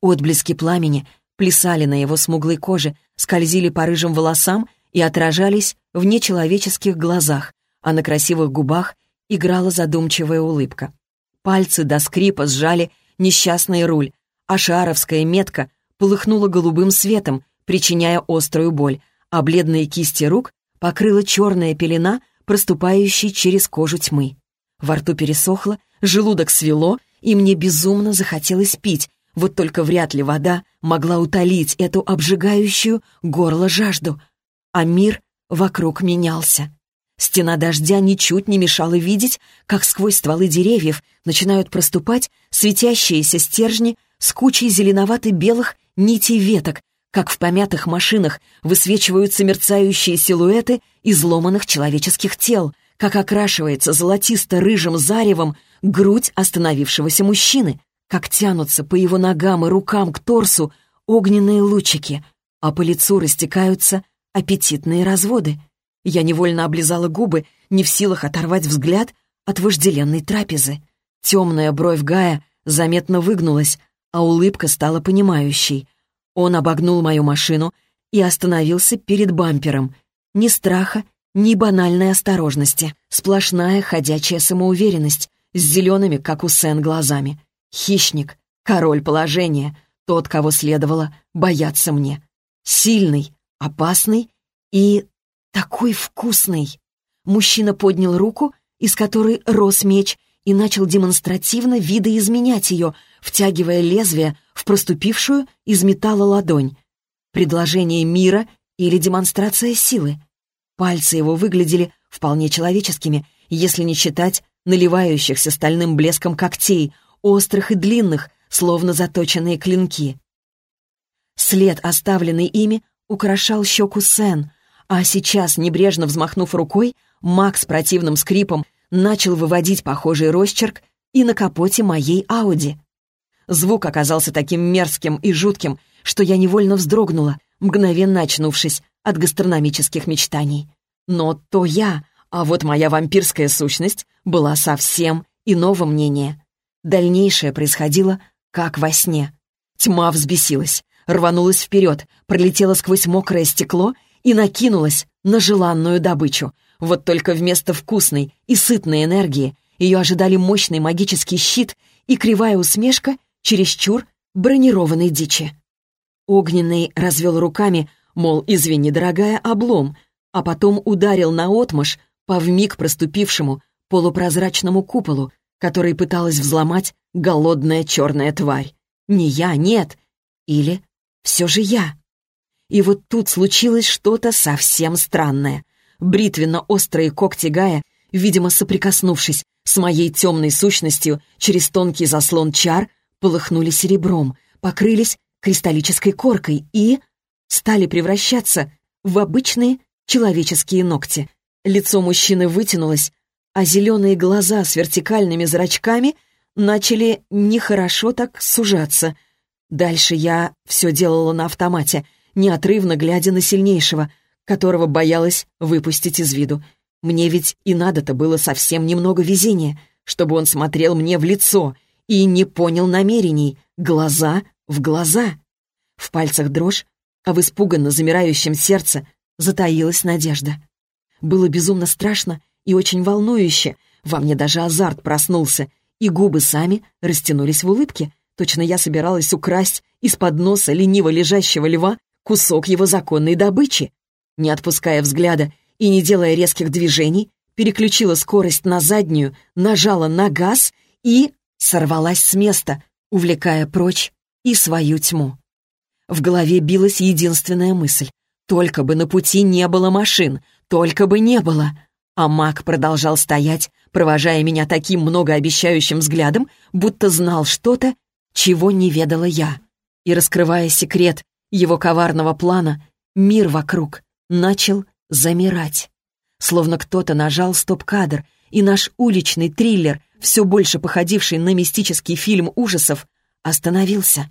Отблески пламени плясали на его смуглой коже, скользили по рыжим волосам и отражались в нечеловеческих глазах, а на красивых губах играла задумчивая улыбка. Пальцы до скрипа сжали несчастный руль, а шаровская метка полыхнула голубым светом, причиняя острую боль, а бледные кисти рук покрыла черная пелена, проступающая через кожу тьмы. Во рту пересохло, желудок свело, и мне безумно захотелось пить, вот только вряд ли вода могла утолить эту обжигающую горло жажду. А мир вокруг менялся. Стена дождя ничуть не мешала видеть, как сквозь стволы деревьев начинают проступать светящиеся стержни с кучей зеленовато-белых нитей веток, как в помятых машинах высвечиваются мерцающие силуэты изломанных человеческих тел, как окрашивается золотисто-рыжим заревом грудь остановившегося мужчины, как тянутся по его ногам и рукам к торсу огненные лучики, а по лицу растекаются аппетитные разводы. Я невольно облизала губы, не в силах оторвать взгляд от вожделенной трапезы. Темная бровь Гая заметно выгнулась, а улыбка стала понимающей. Он обогнул мою машину и остановился перед бампером. Ни страха, ни банальной осторожности. Сплошная ходячая самоуверенность с зелеными, как у Сен, глазами. Хищник, король положения, тот, кого следовало бояться мне. Сильный, опасный и такой вкусный. Мужчина поднял руку, из которой рос меч, и начал демонстративно видоизменять ее, втягивая лезвие в проступившую из металла ладонь. Предложение мира или демонстрация силы. Пальцы его выглядели вполне человеческими, если не считать наливающихся стальным блеском когтей, острых и длинных, словно заточенные клинки. След, оставленный ими, украшал щеку Сен, а сейчас, небрежно взмахнув рукой, Макс противным скрипом начал выводить похожий росчерк и на капоте моей Ауди. Звук оказался таким мерзким и жутким, что я невольно вздрогнула, мгновенно очнувшись от гастрономических мечтаний. Но то я, а вот моя вампирская сущность была совсем иного мнения. Дальнейшее происходило как во сне. Тьма взбесилась, рванулась вперед, пролетела сквозь мокрое стекло и накинулась на желанную добычу. Вот только вместо вкусной и сытной энергии ее ожидали мощный магический щит и кривая усмешка чересчур бронированной дичи. Огненный развел руками, мол, извини, дорогая, облом, а потом ударил наотмашь по вмиг проступившему полупрозрачному куполу, который пыталась взломать голодная черная тварь. Не я, нет. Или все же я. И вот тут случилось что-то совсем странное. Бритвенно-острые когти Гая, видимо, соприкоснувшись с моей темной сущностью через тонкий заслон чар, полыхнули серебром, покрылись кристаллической коркой и стали превращаться в обычные человеческие ногти. Лицо мужчины вытянулось, а зеленые глаза с вертикальными зрачками начали нехорошо так сужаться. Дальше я все делала на автомате, неотрывно глядя на сильнейшего, которого боялась выпустить из виду. Мне ведь и надо-то было совсем немного везения, чтобы он смотрел мне в лицо и не понял намерений, глаза в глаза. В пальцах дрожь, а в испуганно замирающем сердце затаилась надежда. Было безумно страшно и очень волнующе. Во мне даже азарт проснулся, и губы сами растянулись в улыбке. Точно я собиралась украсть из-под носа лениво лежащего льва кусок его законной добычи. Не отпуская взгляда и не делая резких движений, переключила скорость на заднюю, нажала на газ и сорвалась с места, увлекая прочь и свою тьму. В голове билась единственная мысль. Только бы на пути не было машин, только бы не было. А маг продолжал стоять, провожая меня таким многообещающим взглядом, будто знал что-то, чего не ведала я. И, раскрывая секрет его коварного плана, мир вокруг начал замирать. Словно кто-то нажал стоп-кадр, и наш уличный триллер, все больше походивший на мистический фильм ужасов, остановился.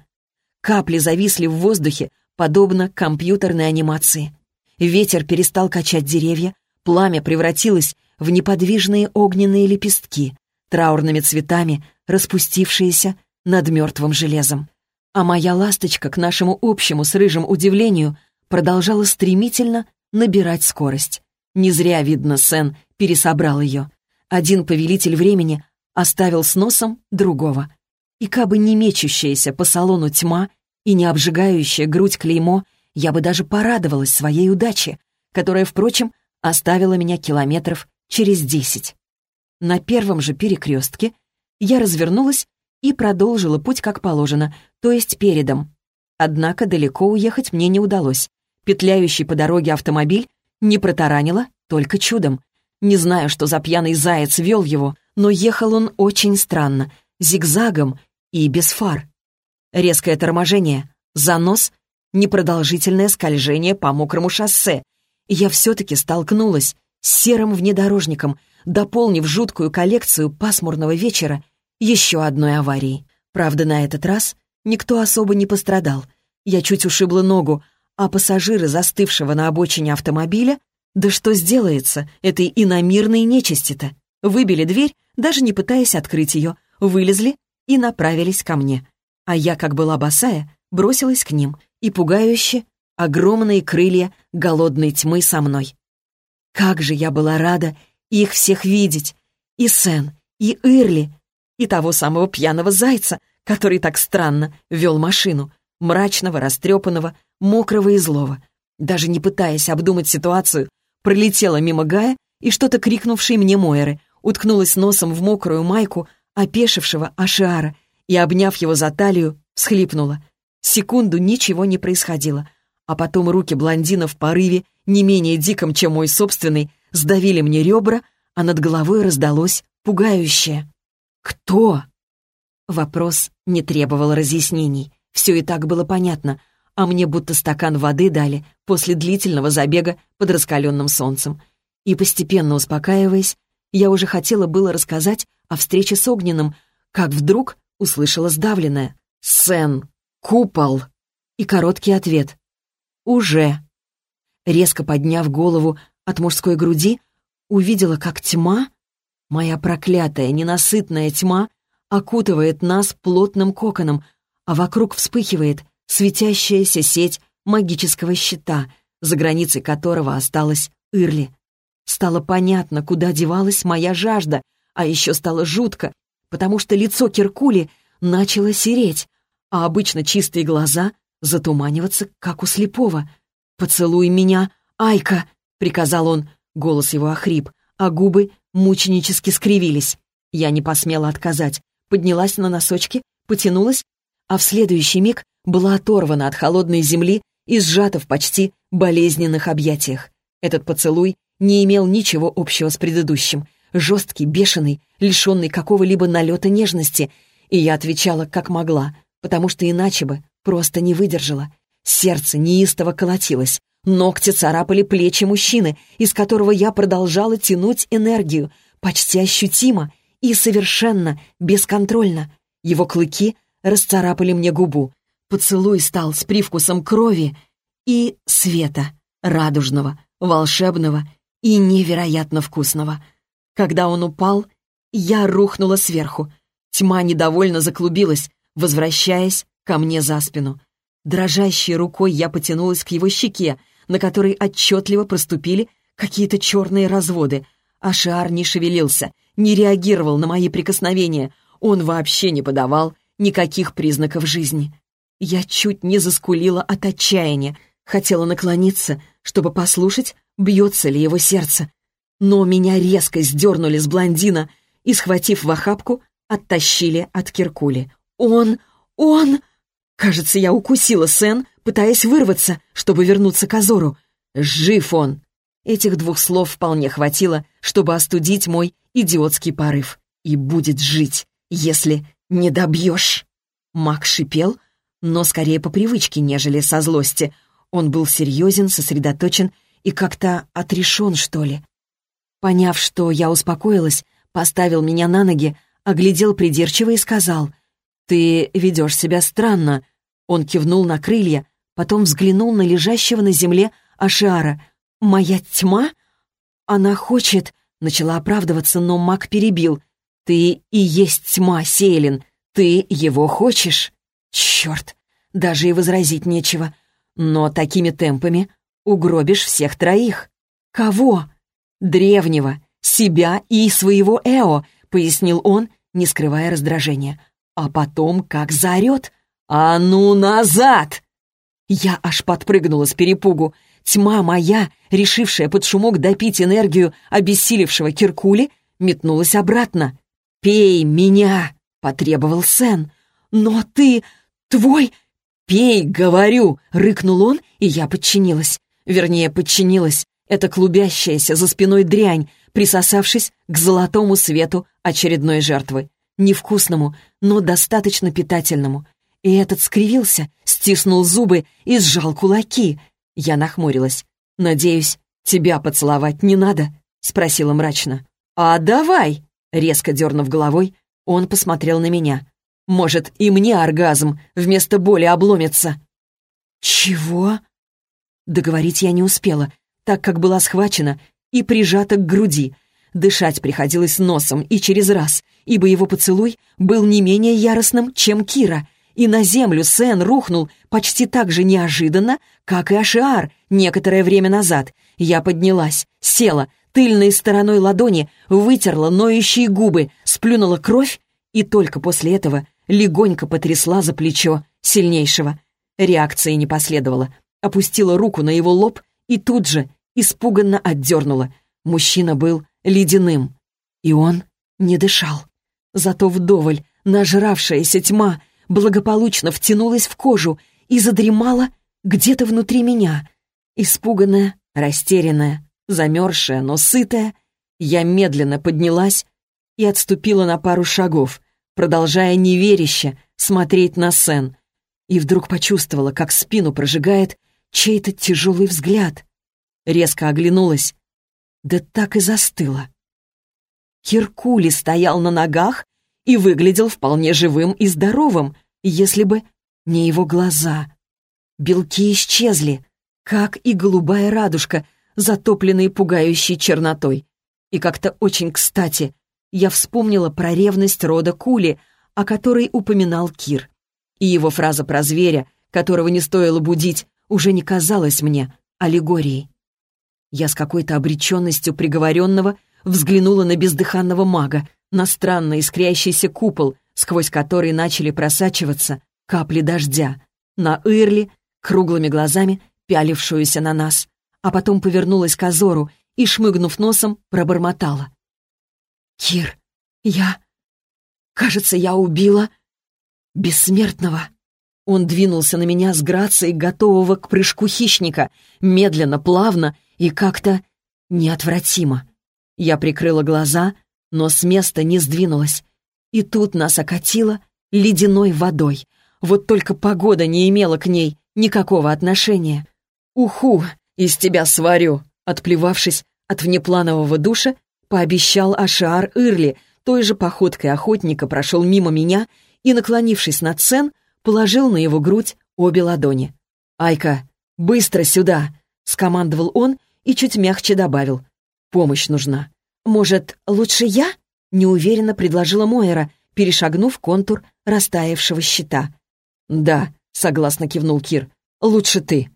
Капли зависли в воздухе, подобно компьютерной анимации. Ветер перестал качать деревья, пламя превратилось в неподвижные огненные лепестки, траурными цветами, распустившиеся над мертвым железом. А моя ласточка, к нашему общему с рыжим удивлению, продолжала стремительно набирать скорость. Не зря, видно, Сен пересобрал ее. Один повелитель времени оставил с носом другого. И кабы не мечущаяся по салону тьма и не обжигающая грудь клеймо, я бы даже порадовалась своей удаче, которая, впрочем, оставила меня километров через десять. На первом же перекрестке я развернулась и продолжила путь как положено, то есть передом. Однако далеко уехать мне не удалось. Петляющий по дороге автомобиль не протаранило только чудом. Не знаю, что за пьяный заяц вел его, но ехал он очень странно, зигзагом и без фар. Резкое торможение, занос, непродолжительное скольжение по мокрому шоссе. Я все-таки столкнулась с серым внедорожником, дополнив жуткую коллекцию пасмурного вечера еще одной аварией. Правда, на этот раз никто особо не пострадал. Я чуть ушибла ногу, а пассажиры, застывшего на обочине автомобиля, да что сделается этой иномирной нечисти-то? Выбили дверь, даже не пытаясь открыть ее, вылезли и направились ко мне а я, как была босая, бросилась к ним, и пугающе огромные крылья голодной тьмы со мной. Как же я была рада их всех видеть! И Сен, и Ирли, и того самого пьяного зайца, который так странно вел машину, мрачного, растрепанного, мокрого и злого. Даже не пытаясь обдумать ситуацию, пролетела мимо Гая и что-то крикнувшей мне Мойеры, уткнулась носом в мокрую майку опешившего Ашиара и, обняв его за талию, всхлипнула. Секунду ничего не происходило, а потом руки блондина в порыве, не менее диком, чем мой собственный, сдавили мне ребра, а над головой раздалось пугающее. «Кто?» Вопрос не требовал разъяснений. Все и так было понятно, а мне будто стакан воды дали после длительного забега под раскаленным солнцем. И постепенно успокаиваясь, я уже хотела было рассказать о встрече с Огненным, как вдруг услышала сдавленное «Сен! Купол!» и короткий ответ «Уже!». Резко подняв голову от мужской груди, увидела, как тьма, моя проклятая, ненасытная тьма, окутывает нас плотным коконом, а вокруг вспыхивает светящаяся сеть магического щита, за границей которого осталась Ирли. Стало понятно, куда девалась моя жажда, а еще стало жутко, потому что лицо Киркули начало сереть, а обычно чистые глаза затуманиваться, как у слепого. «Поцелуй меня, Айка!» — приказал он. Голос его охрип, а губы мученически скривились. Я не посмела отказать, поднялась на носочки, потянулась, а в следующий миг была оторвана от холодной земли и сжата в почти болезненных объятиях. Этот поцелуй не имел ничего общего с предыдущим — жесткий, бешеный, лишенный какого-либо налета нежности, и я отвечала как могла, потому что иначе бы просто не выдержала. Сердце неистово колотилось, ногти царапали плечи мужчины, из которого я продолжала тянуть энергию, почти ощутимо и совершенно бесконтрольно. Его клыки расцарапали мне губу. Поцелуй стал с привкусом крови и света, радужного, волшебного и невероятно вкусного — когда он упал, я рухнула сверху. Тьма недовольно заклубилась, возвращаясь ко мне за спину. Дрожащей рукой я потянулась к его щеке, на которой отчетливо проступили какие-то черные разводы. А Шиар не шевелился, не реагировал на мои прикосновения. Он вообще не подавал никаких признаков жизни. Я чуть не заскулила от отчаяния, хотела наклониться, чтобы послушать, бьется ли его сердце. но меня резко сдернули с блондина и, схватив в охапку, оттащили от Киркули. «Он! Он!» Кажется, я укусила Сен, пытаясь вырваться, чтобы вернуться к Азору. «Жив он!» Этих двух слов вполне хватило, чтобы остудить мой идиотский порыв. «И будет жить, если не добьешь!» Мак шипел, но скорее по привычке, нежели со злости. Он был серьезен, сосредоточен и как-то отрешен, что ли. Поняв, что я успокоилась, поставил меня на ноги, оглядел придирчиво и сказал, «Ты ведешь себя странно». Он кивнул на крылья, потом взглянул на лежащего на земле Ашиара. «Моя тьма? Она хочет...» — начала оправдываться, но маг перебил. «Ты и есть тьма, Сейлин. Ты его хочешь?» «Черт! Даже и возразить нечего. Но такими темпами угробишь всех троих». «Кого?» «Древнего, себя и своего Эо», — пояснил он, не скрывая раздражения. А потом как заорет «А ну назад!» Я аж подпрыгнула с перепугу. Тьма моя, решившая под шумок допить энергию обессилевшего Киркули, метнулась обратно. «Пей меня!» — потребовал Сен. «Но ты... твой...» «Пей, говорю!» — рыкнул он, и я подчинилась. Вернее, подчинилась. Это клубящаяся за спиной дрянь, присосавшись к золотому свету очередной жертвы невкусному, но достаточно питательному. И этот скривился, стиснул зубы и сжал кулаки. Я нахмурилась. «Надеюсь, тебя поцеловать не надо?» — спросила мрачно. «А давай!» — резко дернув головой, он посмотрел на меня. «Может, и мне оргазм вместо боли обломится?» «Чего?» Договорить я не успела, так как была схвачена и прижата к груди. Дышать приходилось носом и через раз — ибо его поцелуй был не менее яростным, чем Кира, и на землю Сен рухнул почти так же неожиданно, как и Ашиар некоторое время назад. Я поднялась, села, тыльной стороной ладони вытерла ноющие губы, сплюнула кровь и только после этого легонько потрясла за плечо сильнейшего. Реакции не последовало. Опустила руку на его лоб и тут же испуганно отдернула. Мужчина был ледяным, и он не дышал. Зато вдоволь нажравшаяся тьма благополучно втянулась в кожу и задремала где-то внутри меня. Испуганная, растерянная, замерзшая, но сытая, я медленно поднялась и отступила на пару шагов, продолжая неверяще смотреть на Сен, и вдруг почувствовала, как спину прожигает чей-то тяжелый взгляд. Резко оглянулась, да так и застыла. Киркули стоял на ногах и выглядел вполне живым и здоровым, если бы не его глаза. Белки исчезли, как и голубая радужка, затопленные пугающей чернотой. И как-то очень кстати я вспомнила про ревность рода Кули, о которой упоминал Кир. И его фраза про зверя, которого не стоило будить, уже не казалась мне аллегорией. Я с какой-то обреченностью приговоренного взглянула на бездыханного мага, на странный искрящийся купол, сквозь который начали просачиваться капли дождя, на Ирли, круглыми глазами, пялившуюся на нас, а потом повернулась к Азору и, шмыгнув носом, пробормотала. «Кир, я... Кажется, я убила... бессмертного». Он двинулся на меня с грацией, готового к прыжку хищника, медленно, плавно и как-то неотвратимо. Я прикрыла глаза, но с места не сдвинулась. И тут нас окатило ледяной водой. Вот только погода не имела к ней никакого отношения. «Уху, из тебя сварю!» Отплевавшись от внепланового душа, пообещал Ашар Ирли, той же походкой охотника прошел мимо меня и, наклонившись над Сен, положил на его грудь обе ладони. «Айка, быстро сюда!» — скомандовал он и чуть мягче добавил. Помощь нужна. Может, лучше я? Неуверенно предложила Мойера, перешагнув контур растаявшего щита. Да, согласно кивнул Кир. Лучше ты.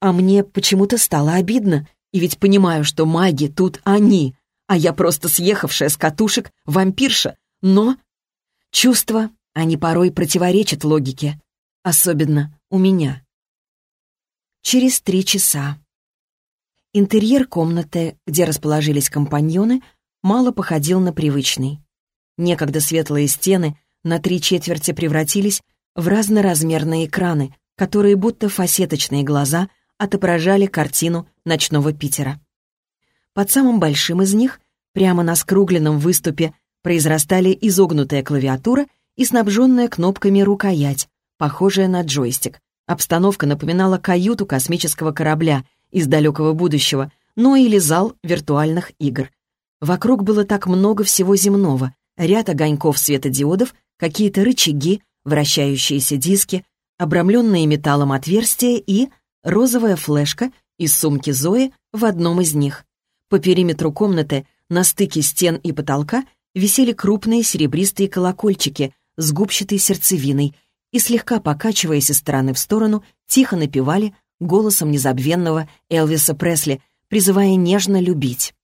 А мне почему-то стало обидно, и ведь понимаю, что маги тут они, а я просто съехавшая с катушек вампирша, но... Чувства, они порой противоречат логике, особенно у меня. Через три часа. Интерьер комнаты, где расположились компаньоны, мало походил на привычный. Некогда светлые стены на три четверти превратились в разноразмерные экраны, которые будто фасеточные глаза отображали картину ночного Питера. Под самым большим из них, прямо на скругленном выступе, произрастали изогнутая клавиатура и снабженная кнопками рукоять, похожая на джойстик. Обстановка напоминала каюту космического корабля из далекого будущего, но или зал виртуальных игр. Вокруг было так много всего земного, ряд огоньков светодиодов, какие-то рычаги, вращающиеся диски, обрамленные металлом отверстия и розовая флешка из сумки Зои в одном из них. По периметру комнаты, на стыке стен и потолка, висели крупные серебристые колокольчики с губчатой сердцевиной и, слегка покачиваясь из стороны в сторону, тихо напевали голосом незабвенного Элвиса Пресли, призывая нежно любить.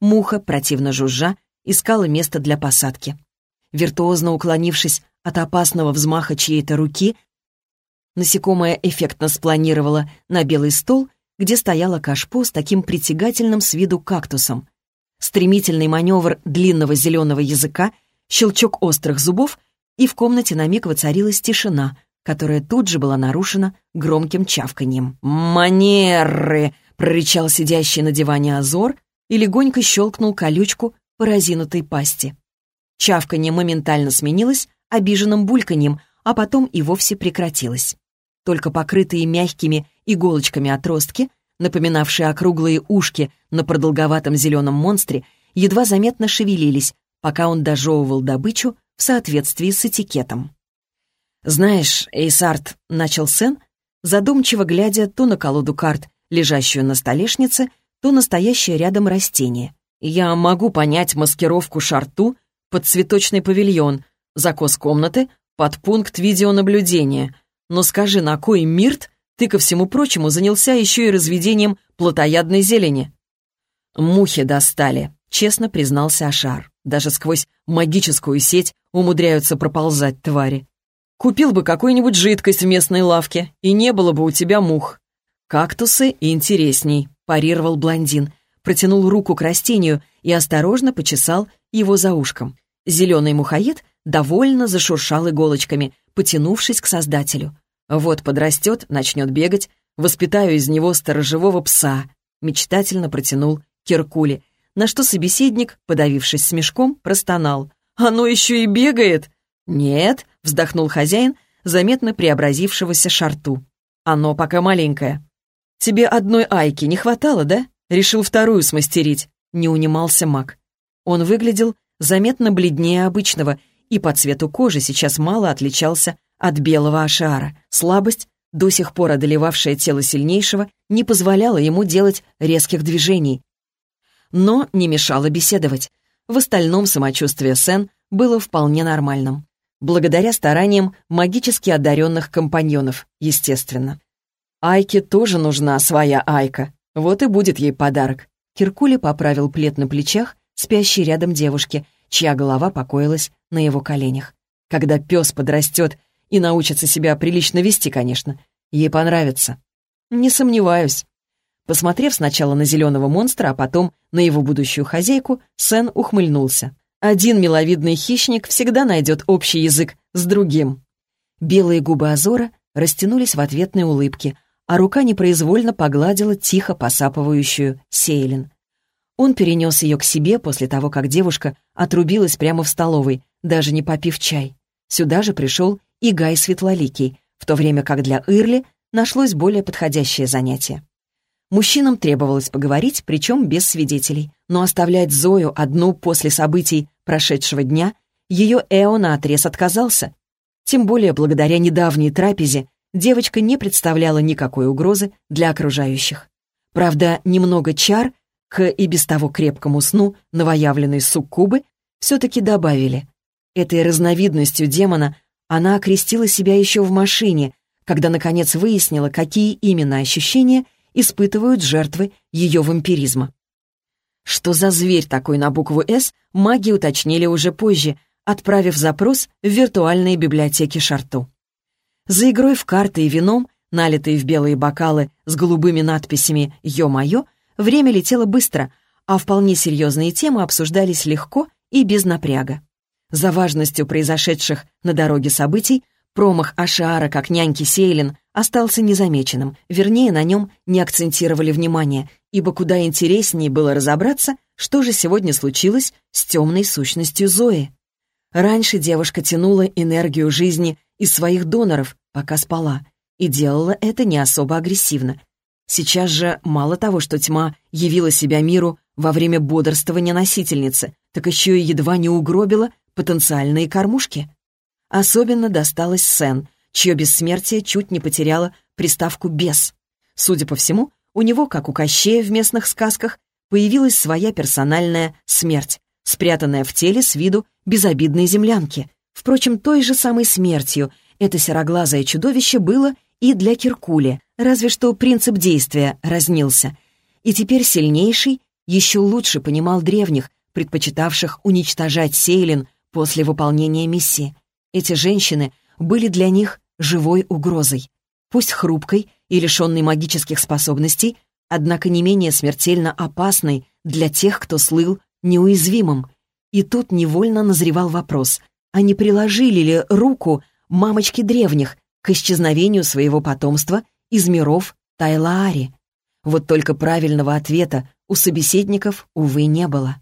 Муха, противно жужжа, искала место для посадки. Виртуозно уклонившись от опасного взмаха чьей-то руки, насекомое эффектно спланировало на белый стол, где стояла кашпо с таким притягательным с виду кактусом. Стремительный маневр длинного зеленого языка, щелчок острых зубов, и в комнате на миг воцарилась тишина, которая тут же была нарушена громким чавканьем. «Манеры!» — прорычал сидящий на диване Азор и легонько щелкнул колючку по разинутой пасти. Чавканье моментально сменилось обиженным бульканьем, а потом и вовсе прекратилось. Только покрытые мягкими иголочками отростки, напоминавшие округлые ушки на продолговатом зеленом монстре, едва заметно шевелились, пока он дожевывал добычу в соответствии с этикетом. «Знаешь, Эйсарт», — начал Сен, задумчиво глядя то на колоду карт, лежащую на столешнице, то настоящее рядом растение. «Я могу понять маскировку шарту под цветочный павильон, закос комнаты под пункт видеонаблюдения. Но скажи, на кой мирт ты, ко всему прочему, занялся еще и разведением плотоядной зелени?» «Мухи достали», — честно признался Ашар. «Даже сквозь магическую сеть умудряются проползать твари. Купил бы какую-нибудь жидкость в местной лавке, и не было бы у тебя мух. Кактусы интересней парировал блондин, протянул руку к растению и осторожно почесал его за ушком. Зеленый мухоед довольно зашуршал иголочками, потянувшись к создателю. «Вот подрастет, начнет бегать, воспитаю из него сторожевого пса», мечтательно протянул Киркули, на что собеседник, подавившись смешком, простонал. «Оно еще и бегает!» «Нет», — вздохнул хозяин, заметно преобразившегося шарту. «Оно пока маленькое. «Тебе одной айки не хватало, да? Решил вторую смастерить», — не унимался маг. Он выглядел заметно бледнее обычного и по цвету кожи сейчас мало отличался от белого ашара. Слабость, до сих пор одолевавшая тело сильнейшего, не позволяла ему делать резких движений, но не мешала беседовать. В остальном самочувствие Сен было вполне нормальным. Благодаря стараниям магически одаренных компаньонов, естественно. Айке тоже нужна своя Айка. Вот и будет ей подарок. Киркули поправил плед на плечах спящей рядом девушки, чья голова покоилась на его коленях. Когда пес подрастет и научится себя прилично вести, конечно, ей понравится. Не сомневаюсь. Посмотрев сначала на зеленого монстра, а потом на его будущую хозяйку, Сен ухмыльнулся. Один миловидный хищник всегда найдет общий язык с другим. Белые губы Азора растянулись в ответной улыбке, а рука непроизвольно погладила тихо посапывающую Сейлин. Он перенес ее к себе после того, как девушка отрубилась прямо в столовой, даже не попив чай. Сюда же пришел и Гай Светлоликий, в то время как для Ирли нашлось более подходящее занятие. Мужчинам требовалось поговорить, причем без свидетелей, но оставлять Зою одну после событий прошедшего дня ее Эо наотрез отказался. Тем более благодаря недавней трапезе девочка не представляла никакой угрозы для окружающих. Правда, немного чар к и без того крепкому сну новоявленной суккубы все-таки добавили. Этой разновидностью демона она окрестила себя еще в машине, когда наконец выяснила, какие именно ощущения испытывают жертвы ее вампиризма. Что за зверь такой на букву «С», маги уточнили уже позже, отправив запрос в виртуальные библиотеки Шарту. За игрой в карты и вином, налитые в белые бокалы с голубыми надписями «Ё-моё», время летело быстро, а вполне серьезные темы обсуждались легко и без напряга. За важностью произошедших на дороге событий промах Ашиара как няньки Сейлин остался незамеченным, вернее, на нем не акцентировали внимание, ибо куда интереснее было разобраться, что же сегодня случилось с темной сущностью Зои. Раньше девушка тянула энергию жизни из своих доноров, пока спала, и делала это не особо агрессивно. Сейчас же мало того, что тьма явила себя миру во время бодрствования носительницы, так еще и едва не угробила потенциальные кормушки. Особенно досталось Сен, чье бессмертие чуть не потеряло приставку «бес». Судя по всему, у него, как у Кощея в местных сказках, появилась своя персональная смерть, спрятанная в теле с виду безобидной землянки. Впрочем, той же самой смертью это сероглазое чудовище было и для Киркули, разве что принцип действия разнился. И теперь сильнейший еще лучше понимал древних, предпочитавших уничтожать Сейлин после выполнения миссии. Эти женщины были для них живой угрозой. Пусть хрупкой и лишенной магических способностей, однако не менее смертельно опасной для тех, кто слыл неуязвимым. И тут невольно назревал вопрос, а не приложили ли руку мамочки древних к исчезновению своего потомства из миров Тайлаари? Вот только правильного ответа у собеседников, увы, не было.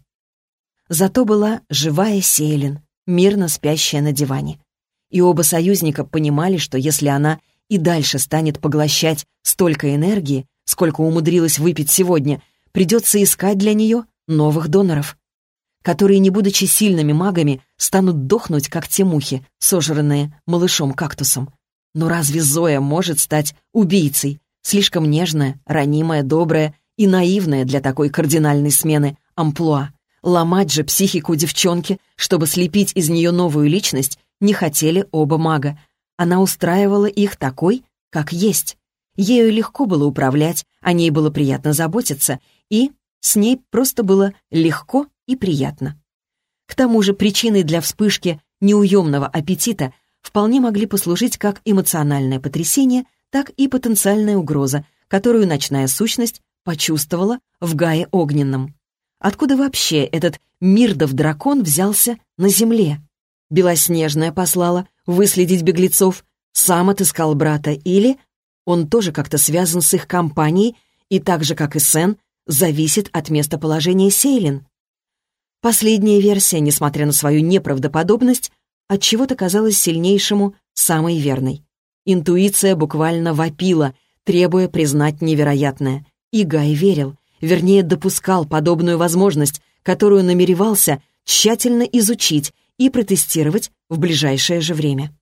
Зато была живая Сейлин, мирно спящая на диване. И оба союзника понимали, что если она и дальше станет поглощать столько энергии, сколько умудрилась выпить сегодня, придется искать для нее новых доноров, которые, не будучи сильными магами, станут дохнуть, как те мухи, сожранные малышом-кактусом. Но разве Зоя может стать убийцей? Слишком нежная, ранимая, добрая и наивная для такой кардинальной смены амплуа. Ломать же психику девчонки, чтобы слепить из нее новую личность, не хотели оба мага. Она устраивала их такой, как есть. Ею легко было управлять, о ней было приятно заботиться, и с ней просто было легко и приятно. К тому же причиной для вспышки неуемного аппетита вполне могли послужить как эмоциональное потрясение, так и потенциальная угроза, которую ночная сущность почувствовала в Гае Огненном. Откуда вообще этот Мирдов-дракон взялся на земле? Белоснежная послала выследить беглецов, сам отыскал брата или он тоже как-то связан с их компанией и так же, как и Сен, зависит от местоположения Сейлин. Последняя версия, несмотря на свою неправдоподобность, от чего то казалась сильнейшему самой верной. Интуиция буквально вопила, требуя признать невероятное. И Гай верил, вернее, допускал подобную возможность, которую намеревался тщательно изучить и протестировать в ближайшее же время.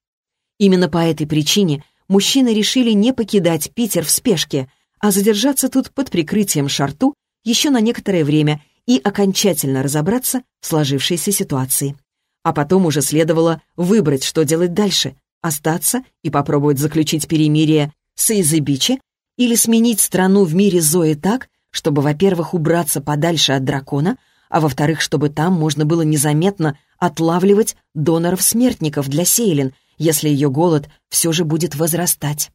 Именно по этой причине мужчины решили не покидать Питер в спешке, а задержаться тут под прикрытием шарту еще на некоторое время и окончательно разобраться в сложившейся ситуации. А потом уже следовало выбрать, что делать дальше — остаться и попробовать заключить перемирие с Изыбичи или сменить страну в мире Зои так, чтобы, во-первых, убраться подальше от дракона, а во-вторых, чтобы там можно было незаметно отлавливать доноров-смертников для Сейлин, если ее голод все же будет возрастать.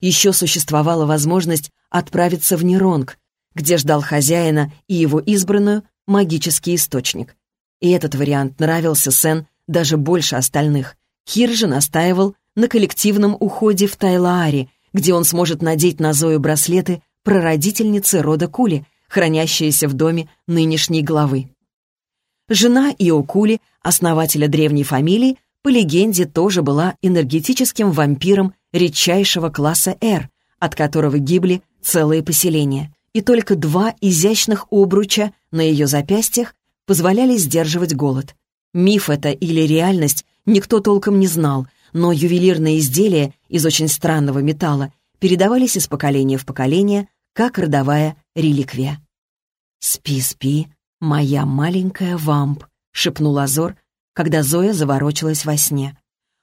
Еще существовала возможность отправиться в Неронг, где ждал хозяина и его избранную магический источник. И этот вариант нравился Сен даже больше остальных. Кир же настаивал на коллективном уходе в Тайлааре, где он сможет надеть на Зою браслеты прародительницы рода Кули, хранящиеся в доме нынешней главы. Жена Иокули, основателя древней фамилии, по легенде тоже была энергетическим вампиром редчайшего класса R, от которого гибли целые поселения. И только два изящных обруча на ее запястьях позволяли сдерживать голод. Миф это или реальность никто толком не знал, но ювелирные изделия из очень странного металла передавались из поколения в поколение, как родовая реликвия. «Спи, спи, «Моя маленькая вамп», — шепнул Азор, когда Зоя заворочилась во сне.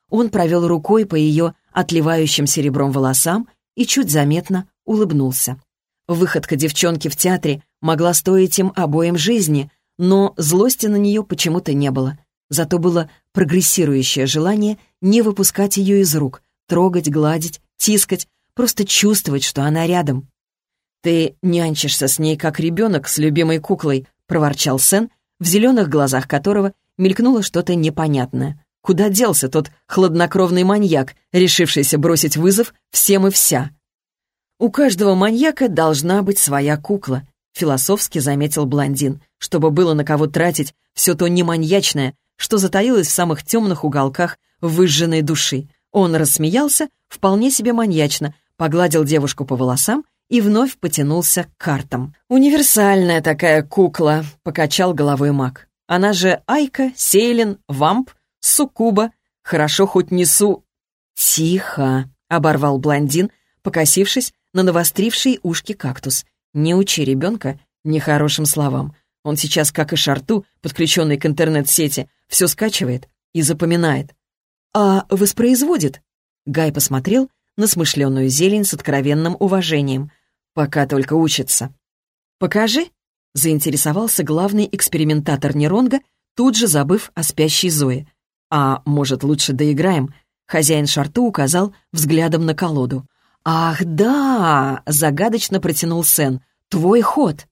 Он провел рукой по ее отливающим серебром волосам и чуть заметно улыбнулся. Выходка девчонки в театре могла стоить им обоим жизни, но злости на нее почему-то не было. Зато было прогрессирующее желание не выпускать ее из рук, трогать, гладить, тискать, просто чувствовать, что она рядом. «Ты нянчишься с ней, как ребенок с любимой куклой», — проворчал Сен, в зеленых глазах которого мелькнуло что-то непонятное. Куда делся тот хладнокровный маньяк, решившийся бросить вызов всем и вся? «У каждого маньяка должна быть своя кукла», — философски заметил блондин, чтобы было на кого тратить все то неманьячное, что затаилось в самых темных уголках выжженной души. Он рассмеялся, вполне себе маньячно, погладил девушку по волосам и вновь потянулся к картам. «Универсальная такая кукла», — покачал головой маг. «Она же Айка, Сейлин, Вамп, Суккуба. Хорошо хоть несу...» «Тихо», — оборвал блондин, покосившись на навостривший ушки кактус. «Не учи ребенка нехорошим словам. Он сейчас, как и Шарту, подключенный к интернет-сети, все скачивает и запоминает. «А воспроизводит?» Гай посмотрел на смышленную зелень с откровенным уважением. «Пока только учится». «Покажи», — заинтересовался главный экспериментатор Неронга, тут же забыв о спящей Зое. «А может, лучше доиграем?» Хозяин шарту указал взглядом на колоду. «Ах, да!» — загадочно протянул Сен. «Твой ход!»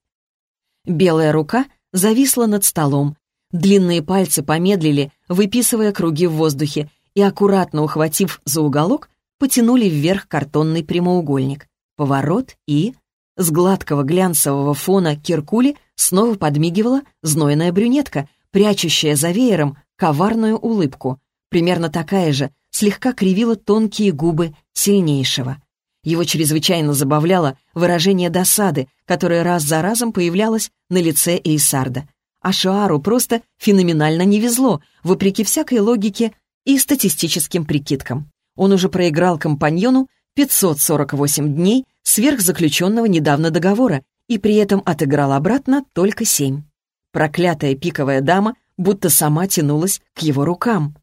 Белая рука зависла над столом. Длинные пальцы помедлили, выписывая круги в воздухе, и, аккуратно ухватив за уголок, потянули вверх картонный прямоугольник. Поворот и... С гладкого глянцевого фона Киркули снова подмигивала знойная брюнетка, прячущая за веером коварную улыбку. Примерно такая же, слегка кривила тонкие губы сильнейшего. Его чрезвычайно забавляло выражение досады, которое раз за разом появлялось на лице Эйсарда. А Шуару просто феноменально не везло, вопреки всякой логике и статистическим прикидкам. Он уже проиграл компаньону 548 дней сверхзаключенного недавно договора и при этом отыграл обратно только семь. Проклятая пиковая дама будто сама тянулась к его рукам.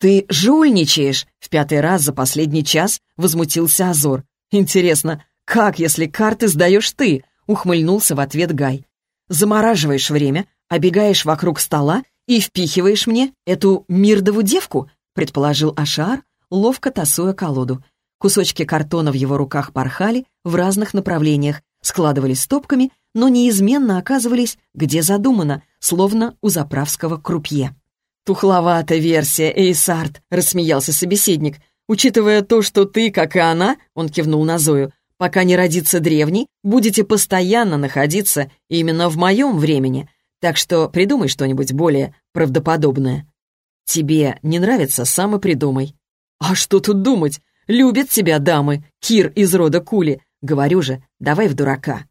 «Ты жульничаешь!» — в пятый раз за последний час возмутился Азор. «Интересно, как, если карты сдаешь ты?» — ухмыльнулся в ответ Гай. «Замораживаешь время, обегаешь вокруг стола и впихиваешь мне эту мирдову девку?» — предположил Ашар, ловко тасуя колоду. Кусочки картона в его руках порхали в разных направлениях, складывались стопками, но неизменно оказывались, где задумано, словно у заправского крупье. «Тухловата версия, Эйсард», — рассмеялся собеседник. «Учитывая то, что ты, как и она», — он кивнул на Зою, «пока не родится древний, будете постоянно находиться именно в моем времени, так что придумай что-нибудь более правдоподобное». «Тебе не нравится, сам и придумай». «А что тут думать? Любят тебя дамы, Кир из рода Кули. Говорю же, давай в дурака».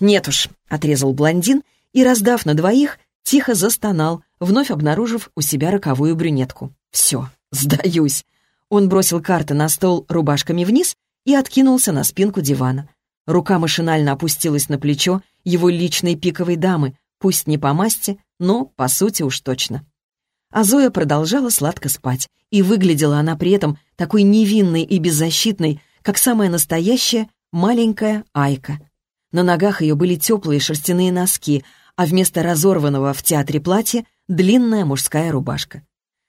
«Нет уж», — отрезал блондин и, раздав на двоих, тихо застонал, вновь обнаружив у себя роковую брюнетку. «Все, сдаюсь». Он бросил карты на стол рубашками вниз и откинулся на спинку дивана. Рука машинально опустилась на плечо его личной пиковой дамы, пусть не по масти, но по сути уж точно. А Зоя продолжала сладко спать, и выглядела она при этом такой невинной и беззащитной, как самая настоящая маленькая Айка. На ногах ее были теплые шерстяные носки, а вместо разорванного в театре платья — длинная мужская рубашка.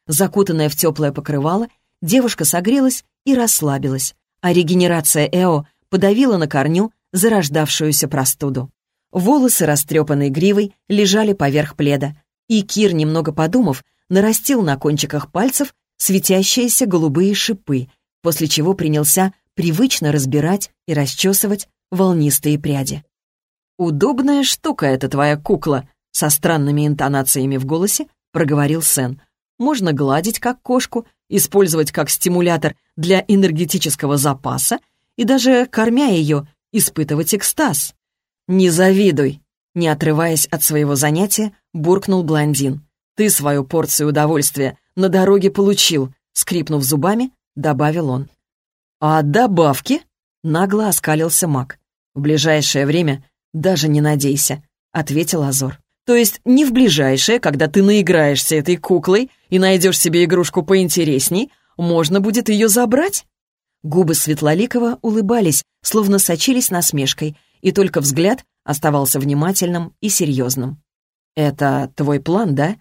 Закутанная в теплое покрывало, девушка согрелась и расслабилась, а регенерация Эо подавила на корню зарождавшуюся простуду. Волосы, растрепанной гривой, лежали поверх пледа, и Кир, немного подумав, нарастил на кончиках пальцев светящиеся голубые шипы, после чего принялся привычно разбирать и расчесывать волнистые пряди. «Удобная штука эта твоя кукла», — со странными интонациями в голосе проговорил Сен. «Можно гладить, как кошку, использовать как стимулятор для энергетического запаса и даже, кормя ее, испытывать экстаз». «Не завидуй», — не отрываясь от своего занятия, буркнул блондин. «Ты свою порцию удовольствия на дороге получил», — скрипнув зубами, добавил он. «А добавки?» — нагло оскалился маг. «В ближайшее время «Даже не надейся», — ответил Азор. «То есть не в ближайшее, когда ты наиграешься этой куклой и найдешь себе игрушку поинтересней, можно будет ее забрать?» Губы Светлоликова улыбались, словно сочились насмешкой, и только взгляд оставался внимательным и серьезным. «Это твой план, да?»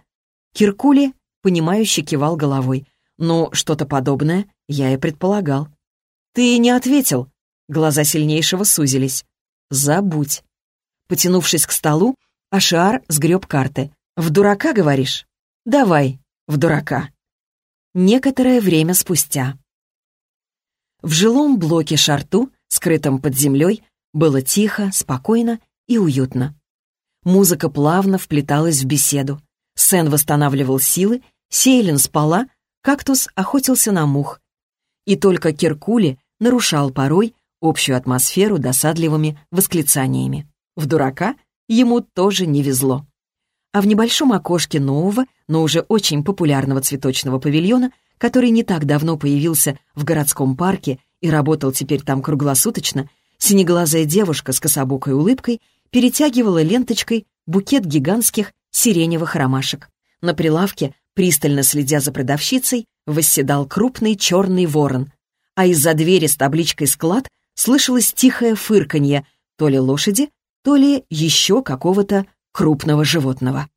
Киркули, понимающе кивал головой. «Ну, что-то подобное я и предполагал». «Ты не ответил». Глаза сильнейшего сузились. забудь. Потянувшись к столу, Ашиар сгреб карты. «В дурака, говоришь? Давай, в дурака». Некоторое время спустя. В жилом блоке Шарту, скрытом под землей, было тихо, спокойно и уютно. Музыка плавно вплеталась в беседу. Сен восстанавливал силы, Сейлин спала, кактус охотился на мух. И только Киркули нарушал порой общую атмосферу досадливыми восклицаниями. В дурака ему тоже не везло. А в небольшом окошке нового, но уже очень популярного цветочного павильона который не так давно появился в городском парке и работал теперь там круглосуточно, синеглазая девушка с кособокой улыбкой перетягивала ленточкой букет гигантских сиреневых ромашек. На прилавке, пристально следя за продавщицей, восседал крупный черный ворон, а из-за двери с табличкой «Склад» слышалось тихое фырканье то ли лошади, то ли еще какого-то крупного животного.